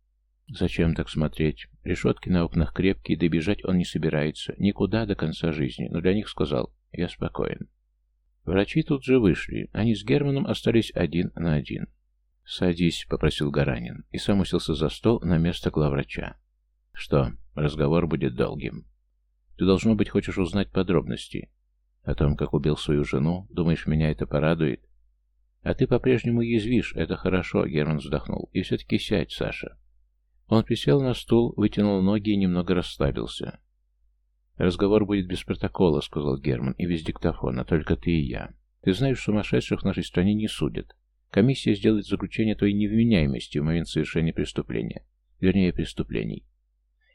«Зачем так смотреть? Решетки на окнах крепкие, добежать он не собирается. Никуда до конца жизни. Но для них сказал, я спокоен». Врачи тут же вышли. Они с Германом остались один на один. «Садись», — попросил Гаранин, и сам уселся за стол на место главврача. «Что, разговор будет долгим. Ты, должно быть, хочешь узнать подробности. О том, как убил свою жену, думаешь, меня это порадует? А ты по-прежнему язвишь, это хорошо», — Герман вздохнул. «И все-таки сядь, Саша». Он присел на стул, вытянул ноги и немного расслабился. «Разговор будет без протокола», — сказал Герман, — «и без диктофона, только ты и я. Ты знаешь, сумасшедших в нашей стране не судят. Комиссия сделает заключение твоей невменяемости в момент совершения преступления. Вернее, преступлений.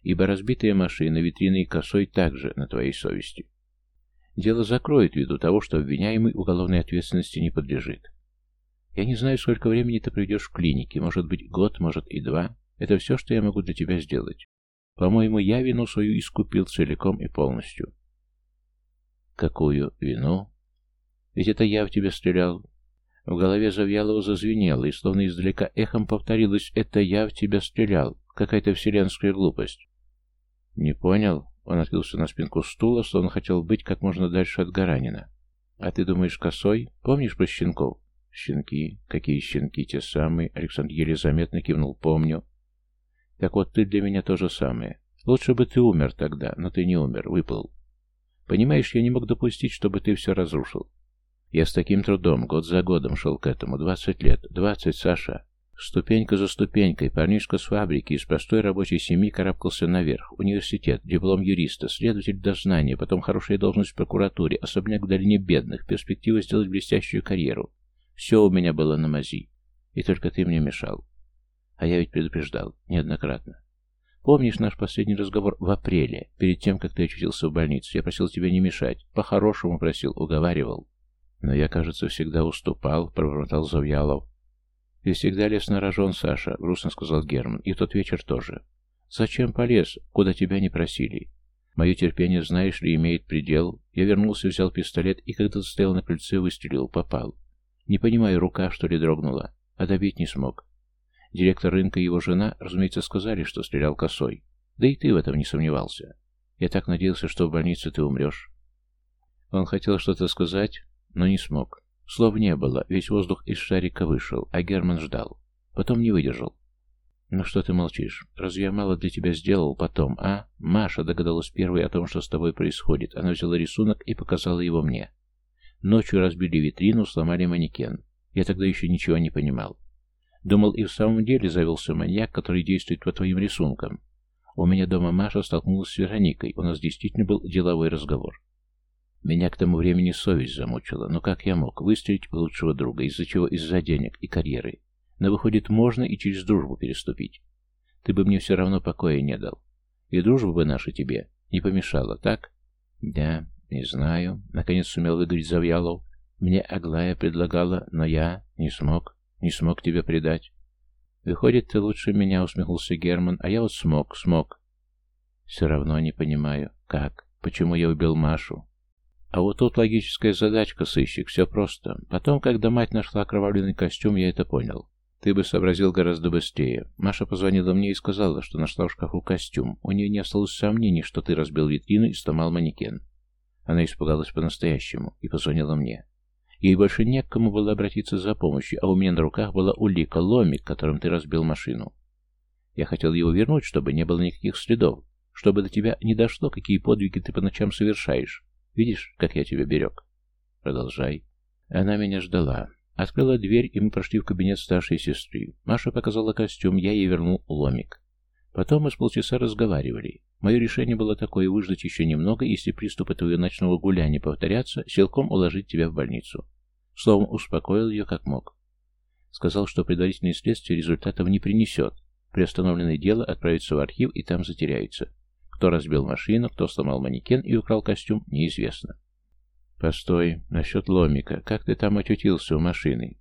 Ибо разбитая машина, витрина и косой также на твоей совести. Дело закроет ввиду того, что обвиняемый уголовной ответственности не подлежит. Я не знаю, сколько времени ты проведешь в клинике, может быть год, может и два. Это все, что я могу для тебя сделать. По-моему, я вину свою искупил целиком и полностью. Какую вину? Ведь это я в тебя стрелял, в голове Завьялова зазвенело, и словно издалека эхом повторилось «Это я в тебя стрелял». Какая-то вселенская глупость. «Не понял?» Он открылся на спинку стула, словно хотел быть как можно дальше от Гаранина. «А ты думаешь, косой? Помнишь про щенков?» «Щенки? Какие щенки? Те самые?» Александр еле заметно кивнул. «Помню». «Так вот, ты для меня то же самое. Лучше бы ты умер тогда, но ты не умер, выплыл. Понимаешь, я не мог допустить, чтобы ты все разрушил. Я с таким трудом, год за годом шел к этому. Двадцать лет. Двадцать, Саша. Ступенька за ступенькой, парнишка с фабрики, из простой рабочей семьи карабкался наверх. Университет, диплом юриста, следователь дознания, потом хорошая должность в прокуратуре, особняк в долине бедных, перспектива сделать блестящую карьеру. Все у меня было на мази. И только ты мне мешал. А я ведь предупреждал, неоднократно. Помнишь наш последний разговор в апреле, перед тем, как ты очутился в больнице? Я просил тебя не мешать. По-хорошему просил, уговаривал. «Но я, кажется, всегда уступал», — пробормотал Завьялов. «Ты всегда лез на рожон, Саша», — грустно сказал Герман. «И тот вечер тоже. Зачем полез, куда тебя не просили? Мое терпение, знаешь ли, имеет предел. Я вернулся, взял пистолет и, когда стоял на крыльце, выстрелил, попал. Не понимаю, рука, что ли, дрогнула. А добить не смог. Директор рынка и его жена, разумеется, сказали, что стрелял косой. Да и ты в этом не сомневался. Я так надеялся, что в больнице ты умрешь. Он хотел что-то сказать, но не смог. Слов не было, весь воздух из шарика вышел, а Герман ждал. Потом не выдержал. «Ну что ты молчишь? Разве я мало для тебя сделал потом, а?» Маша догадалась первой о том, что с тобой происходит. Она взяла рисунок и показала его мне. Ночью разбили витрину, сломали манекен. Я тогда еще ничего не понимал. Думал, и в самом деле завелся маньяк, который действует по твоим рисункам. У меня дома Маша столкнулась с Вероникой. У нас действительно был деловой разговор. Меня к тому времени совесть замучила. Но как я мог выстрелить в лучшего друга? Из-за чего? Из-за денег и карьеры. Но выходит, можно и через дружбу переступить. Ты бы мне все равно покоя не дал. И дружба бы наша тебе не помешала, так? Да, не знаю. Наконец сумел выговорить Завьялов. Мне Аглая предлагала, но я не смог. Не смог тебя предать. Выходит, ты лучше меня, усмехнулся Герман, а я вот смог, смог. Все равно не понимаю, как, почему я убил Машу. А вот тут логическая задачка, сыщик, все просто. Потом, когда мать нашла окровавленный костюм, я это понял. Ты бы сообразил гораздо быстрее. Маша позвонила мне и сказала, что нашла в шкафу костюм. У нее не осталось сомнений, что ты разбил витрину и сломал манекен. Она испугалась по-настоящему и позвонила мне. Ей больше не к кому было обратиться за помощью, а у меня на руках была улика, ломик, которым ты разбил машину. Я хотел его вернуть, чтобы не было никаких следов, чтобы до тебя не дошло, какие подвиги ты по ночам совершаешь. Видишь, как я тебя берег? Продолжай. Она меня ждала. Открыла дверь, и мы прошли в кабинет старшей сестры. Маша показала костюм, я ей вернул ломик. Потом мы с полчаса разговаривали. Мое решение было такое, выждать еще немного, если приступы твоего ночного гуляния повторятся, силком уложить тебя в больницу. Словом, успокоил ее как мог. Сказал, что предварительное следствие результатов не принесет. Приостановленное дело отправится в архив и там затеряется. Кто разбил машину, кто сломал манекен и украл костюм, неизвестно. «Постой, насчет ломика. Как ты там очутился у машины?»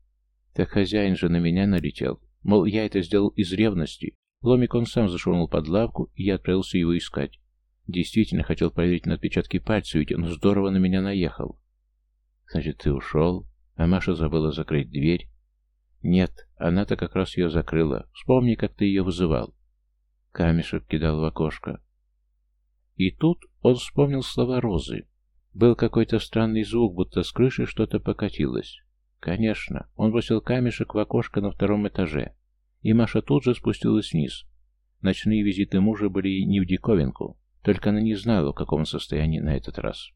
«Так хозяин же на меня налетел. Мол, я это сделал из ревности. Ломик он сам зашвырнул под лавку, и я отправился его искать. Действительно, хотел проверить на отпечатки пальцев, ведь он здорово на меня наехал». «Значит, ты ушел, а Маша забыла закрыть дверь?» «Нет, она-то как раз ее закрыла. Вспомни, как ты ее вызывал». Камешек кидал в окошко. И тут он вспомнил слова Розы. Был какой-то странный звук, будто с крыши что-то покатилось. Конечно, он бросил камешек в окошко на втором этаже, и Маша тут же спустилась вниз. Ночные визиты мужа были не в диковинку, только она не знала, в каком состоянии на этот раз.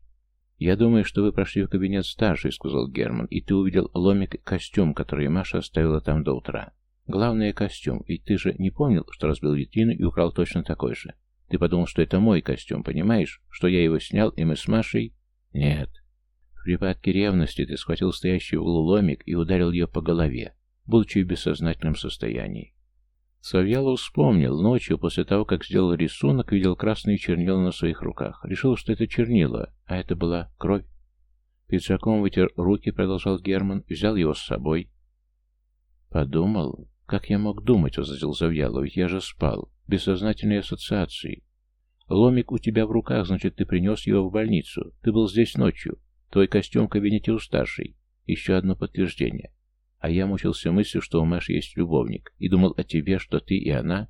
«Я думаю, что вы прошли в кабинет старший», — сказал Герман, «и ты увидел ломик и костюм, который Маша оставила там до утра. Главное — костюм, ведь ты же не помнил, что разбил витрину и украл точно такой же. Ты подумал, что это мой костюм, понимаешь? Что я его снял, и мы с Машей нет. В припадке ревности ты схватил стоящий в углу ломик и ударил ее по голове, будучи в бессознательном состоянии. Савьялов вспомнил, ночью, после того, как сделал рисунок, видел красные чернила на своих руках. Решил, что это чернила, а это была кровь. Пиджаком вытер руки, продолжал Герман, взял его с собой. Подумал, как я мог думать, возразил Завьялов, я же спал. Бессознательные ассоциации. Ломик у тебя в руках, значит, ты принес его в больницу. Ты был здесь ночью. Твой костюм в кабинете у старшей. Еще одно подтверждение. А я мучился мыслью, что у Мэш есть любовник, и думал о тебе, что ты и она.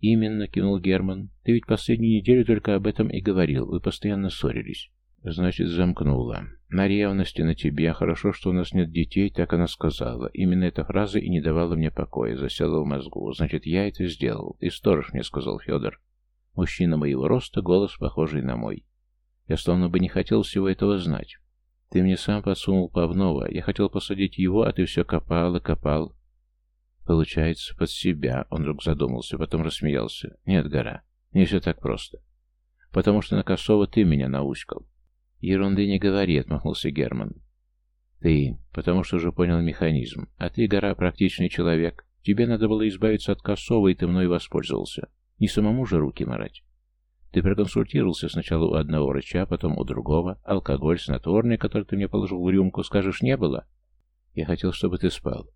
Именно, кивнул Герман. Ты ведь последнюю неделю только об этом и говорил. Вы постоянно ссорились. Значит, замкнула. На ревности на тебе. Хорошо, что у нас нет детей, так она сказала. Именно эта фраза и не давала мне покоя, засела в мозгу. Значит, я это сделал. И сторож мне сказал Федор. Мужчина моего роста, голос похожий на мой. Я словно бы не хотел всего этого знать. Ты мне сам подсунул Павнова. Я хотел посадить его, а ты все копал и копал. Получается, под себя. Он вдруг задумался, потом рассмеялся. Нет, гора, не все так просто. Потому что на Косово ты меня науськал. Ерунды не говори, отмахнулся Герман. Ты, потому что уже понял механизм. А ты, гора, практичный человек. Тебе надо было избавиться от Косова, и ты мной воспользовался. Не самому же руки марать. Ты проконсультировался сначала у одного врача, потом у другого. Алкоголь, снотворный, который ты мне положил в рюмку, скажешь, не было? Я хотел, чтобы ты спал.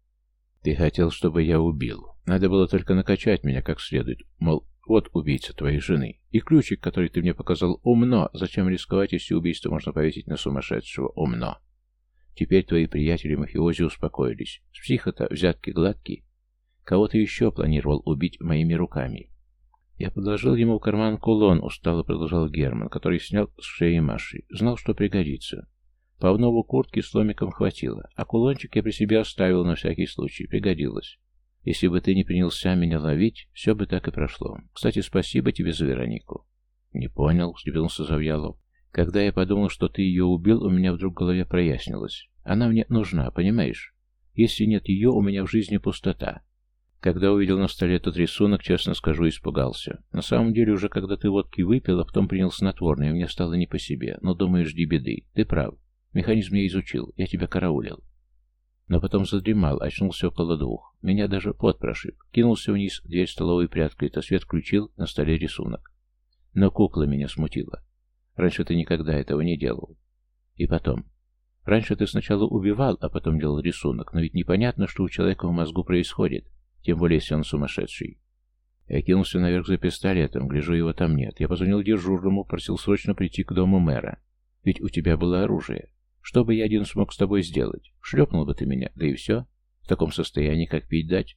Ты хотел, чтобы я убил. Надо было только накачать меня как следует. Мол, вот убийца твоей жены. И ключик, который ты мне показал, умно. Зачем рисковать, если убийство можно повесить на сумасшедшего? Умно. Теперь твои приятели-мафиози успокоились. С психота взятки гладкие. Кого-то еще планировал убить моими руками. Я подложил ему в карман кулон, устало продолжал Герман, который снял с шеи Маши. Знал, что пригодится. По обнову куртки с ломиком хватило, а кулончик я при себе оставил на всякий случай, пригодилось. Если бы ты не принялся меня ловить, все бы так и прошло. Кстати, спасибо тебе за Веронику. Не понял, удивился Завьялов. Когда я подумал, что ты ее убил, у меня вдруг в голове прояснилось. Она мне нужна, понимаешь? Если нет ее, у меня в жизни пустота. Когда увидел на столе этот рисунок, честно скажу, испугался. На самом деле, уже когда ты водки выпил, а потом принял снотворное, мне стало не по себе. Но, думаю, жди беды. Ты прав. Механизм я изучил. Я тебя караулил. Но потом задремал, очнулся около двух. Меня даже пот прошиб. Кинулся вниз, дверь столовой приоткрыта, свет включил, на столе рисунок. Но кукла меня смутила. Раньше ты никогда этого не делал. И потом. Раньше ты сначала убивал, а потом делал рисунок, но ведь непонятно, что у человека в мозгу происходит, тем более, если он сумасшедший. Я кинулся наверх за пистолетом, гляжу, его там нет. Я позвонил дежурному, просил срочно прийти к дому мэра. Ведь у тебя было оружие. Что бы я один смог с тобой сделать? Шлепнул бы ты меня, да и все. В таком состоянии, как пить дать.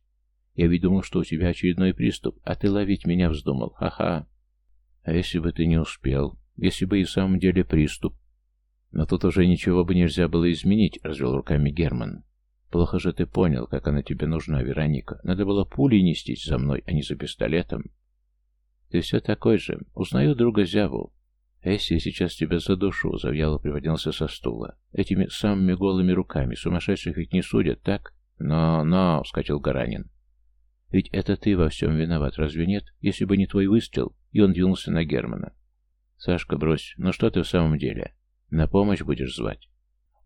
Я ведь думал, что у тебя очередной приступ, а ты ловить меня вздумал. Ха-ха. А если бы ты не успел? Если бы и в самом деле приступ? Но тут уже ничего бы нельзя было изменить, развел руками Герман. Плохо же ты понял, как она тебе нужна, Вероника. Надо было пулей нестись за мной, а не за пистолетом. Ты все такой же. Узнаю друга Зяву. Эсси, сейчас тебя задушу, завьяло приводился со стула. Этими самыми голыми руками. Сумасшедших ведь не судят, так? Но, но, вскочил Гаранин. Ведь это ты во всем виноват, разве нет? Если бы не твой выстрел, и он двинулся на Германа. Сашка, брось, ну что ты в самом деле? На помощь будешь звать?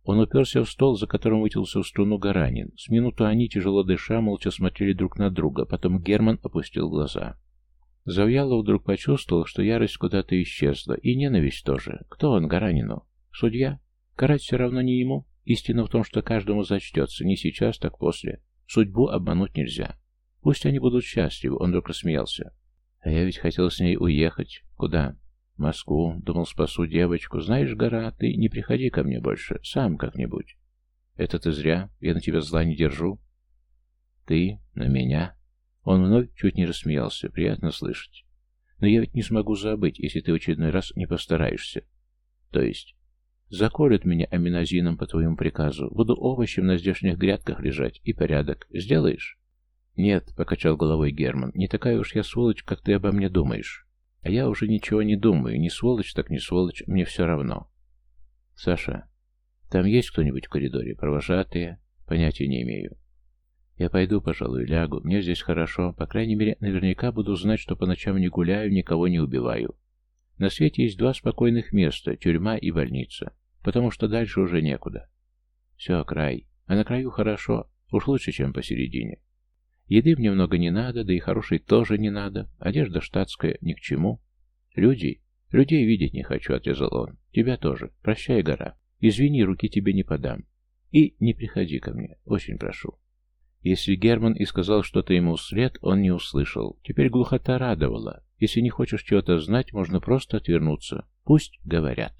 Он уперся в стол, за которым вытянулся в струну Гаранин. С минуту они, тяжело дыша, молча смотрели друг на друга, потом Герман опустил глаза. Завьялов вдруг почувствовал, что ярость куда-то исчезла, и ненависть тоже. Кто он, Гаранину? Судья? Карать все равно не ему. Истина в том, что каждому зачтется, не сейчас, так после. Судьбу обмануть нельзя. Пусть они будут счастливы, он вдруг рассмеялся. А я ведь хотел с ней уехать. Куда? В Москву. Думал, спасу девочку. Знаешь, Гора, ты не приходи ко мне больше. Сам как-нибудь. Это ты зря. Я на тебя зла не держу. Ты на меня? Он вновь чуть не рассмеялся. Приятно слышать. Но я ведь не смогу забыть, если ты в очередной раз не постараешься. То есть, заколют меня аминозином по твоему приказу. Буду овощем на здешних грядках лежать. И порядок. Сделаешь? Нет, покачал головой Герман. Не такая уж я сволочь, как ты обо мне думаешь. А я уже ничего не думаю. Не сволочь, так не сволочь. Мне все равно. Саша, там есть кто-нибудь в коридоре? Провожатые? Понятия не имею. Я пойду, пожалуй, лягу. Мне здесь хорошо. По крайней мере, наверняка буду знать, что по ночам не гуляю, никого не убиваю. На свете есть два спокойных места — тюрьма и больница. Потому что дальше уже некуда. Все, край. А на краю хорошо. Уж лучше, чем посередине. Еды мне много не надо, да и хорошей тоже не надо. Одежда штатская ни к чему. Люди... Людей видеть не хочу, отрезал он. Тебя тоже. Прощай, гора. Извини, руки тебе не подам. И не приходи ко мне. Очень прошу. Если Герман и сказал что-то ему вслед, он не услышал. Теперь глухота радовала. Если не хочешь чего-то знать, можно просто отвернуться. Пусть говорят.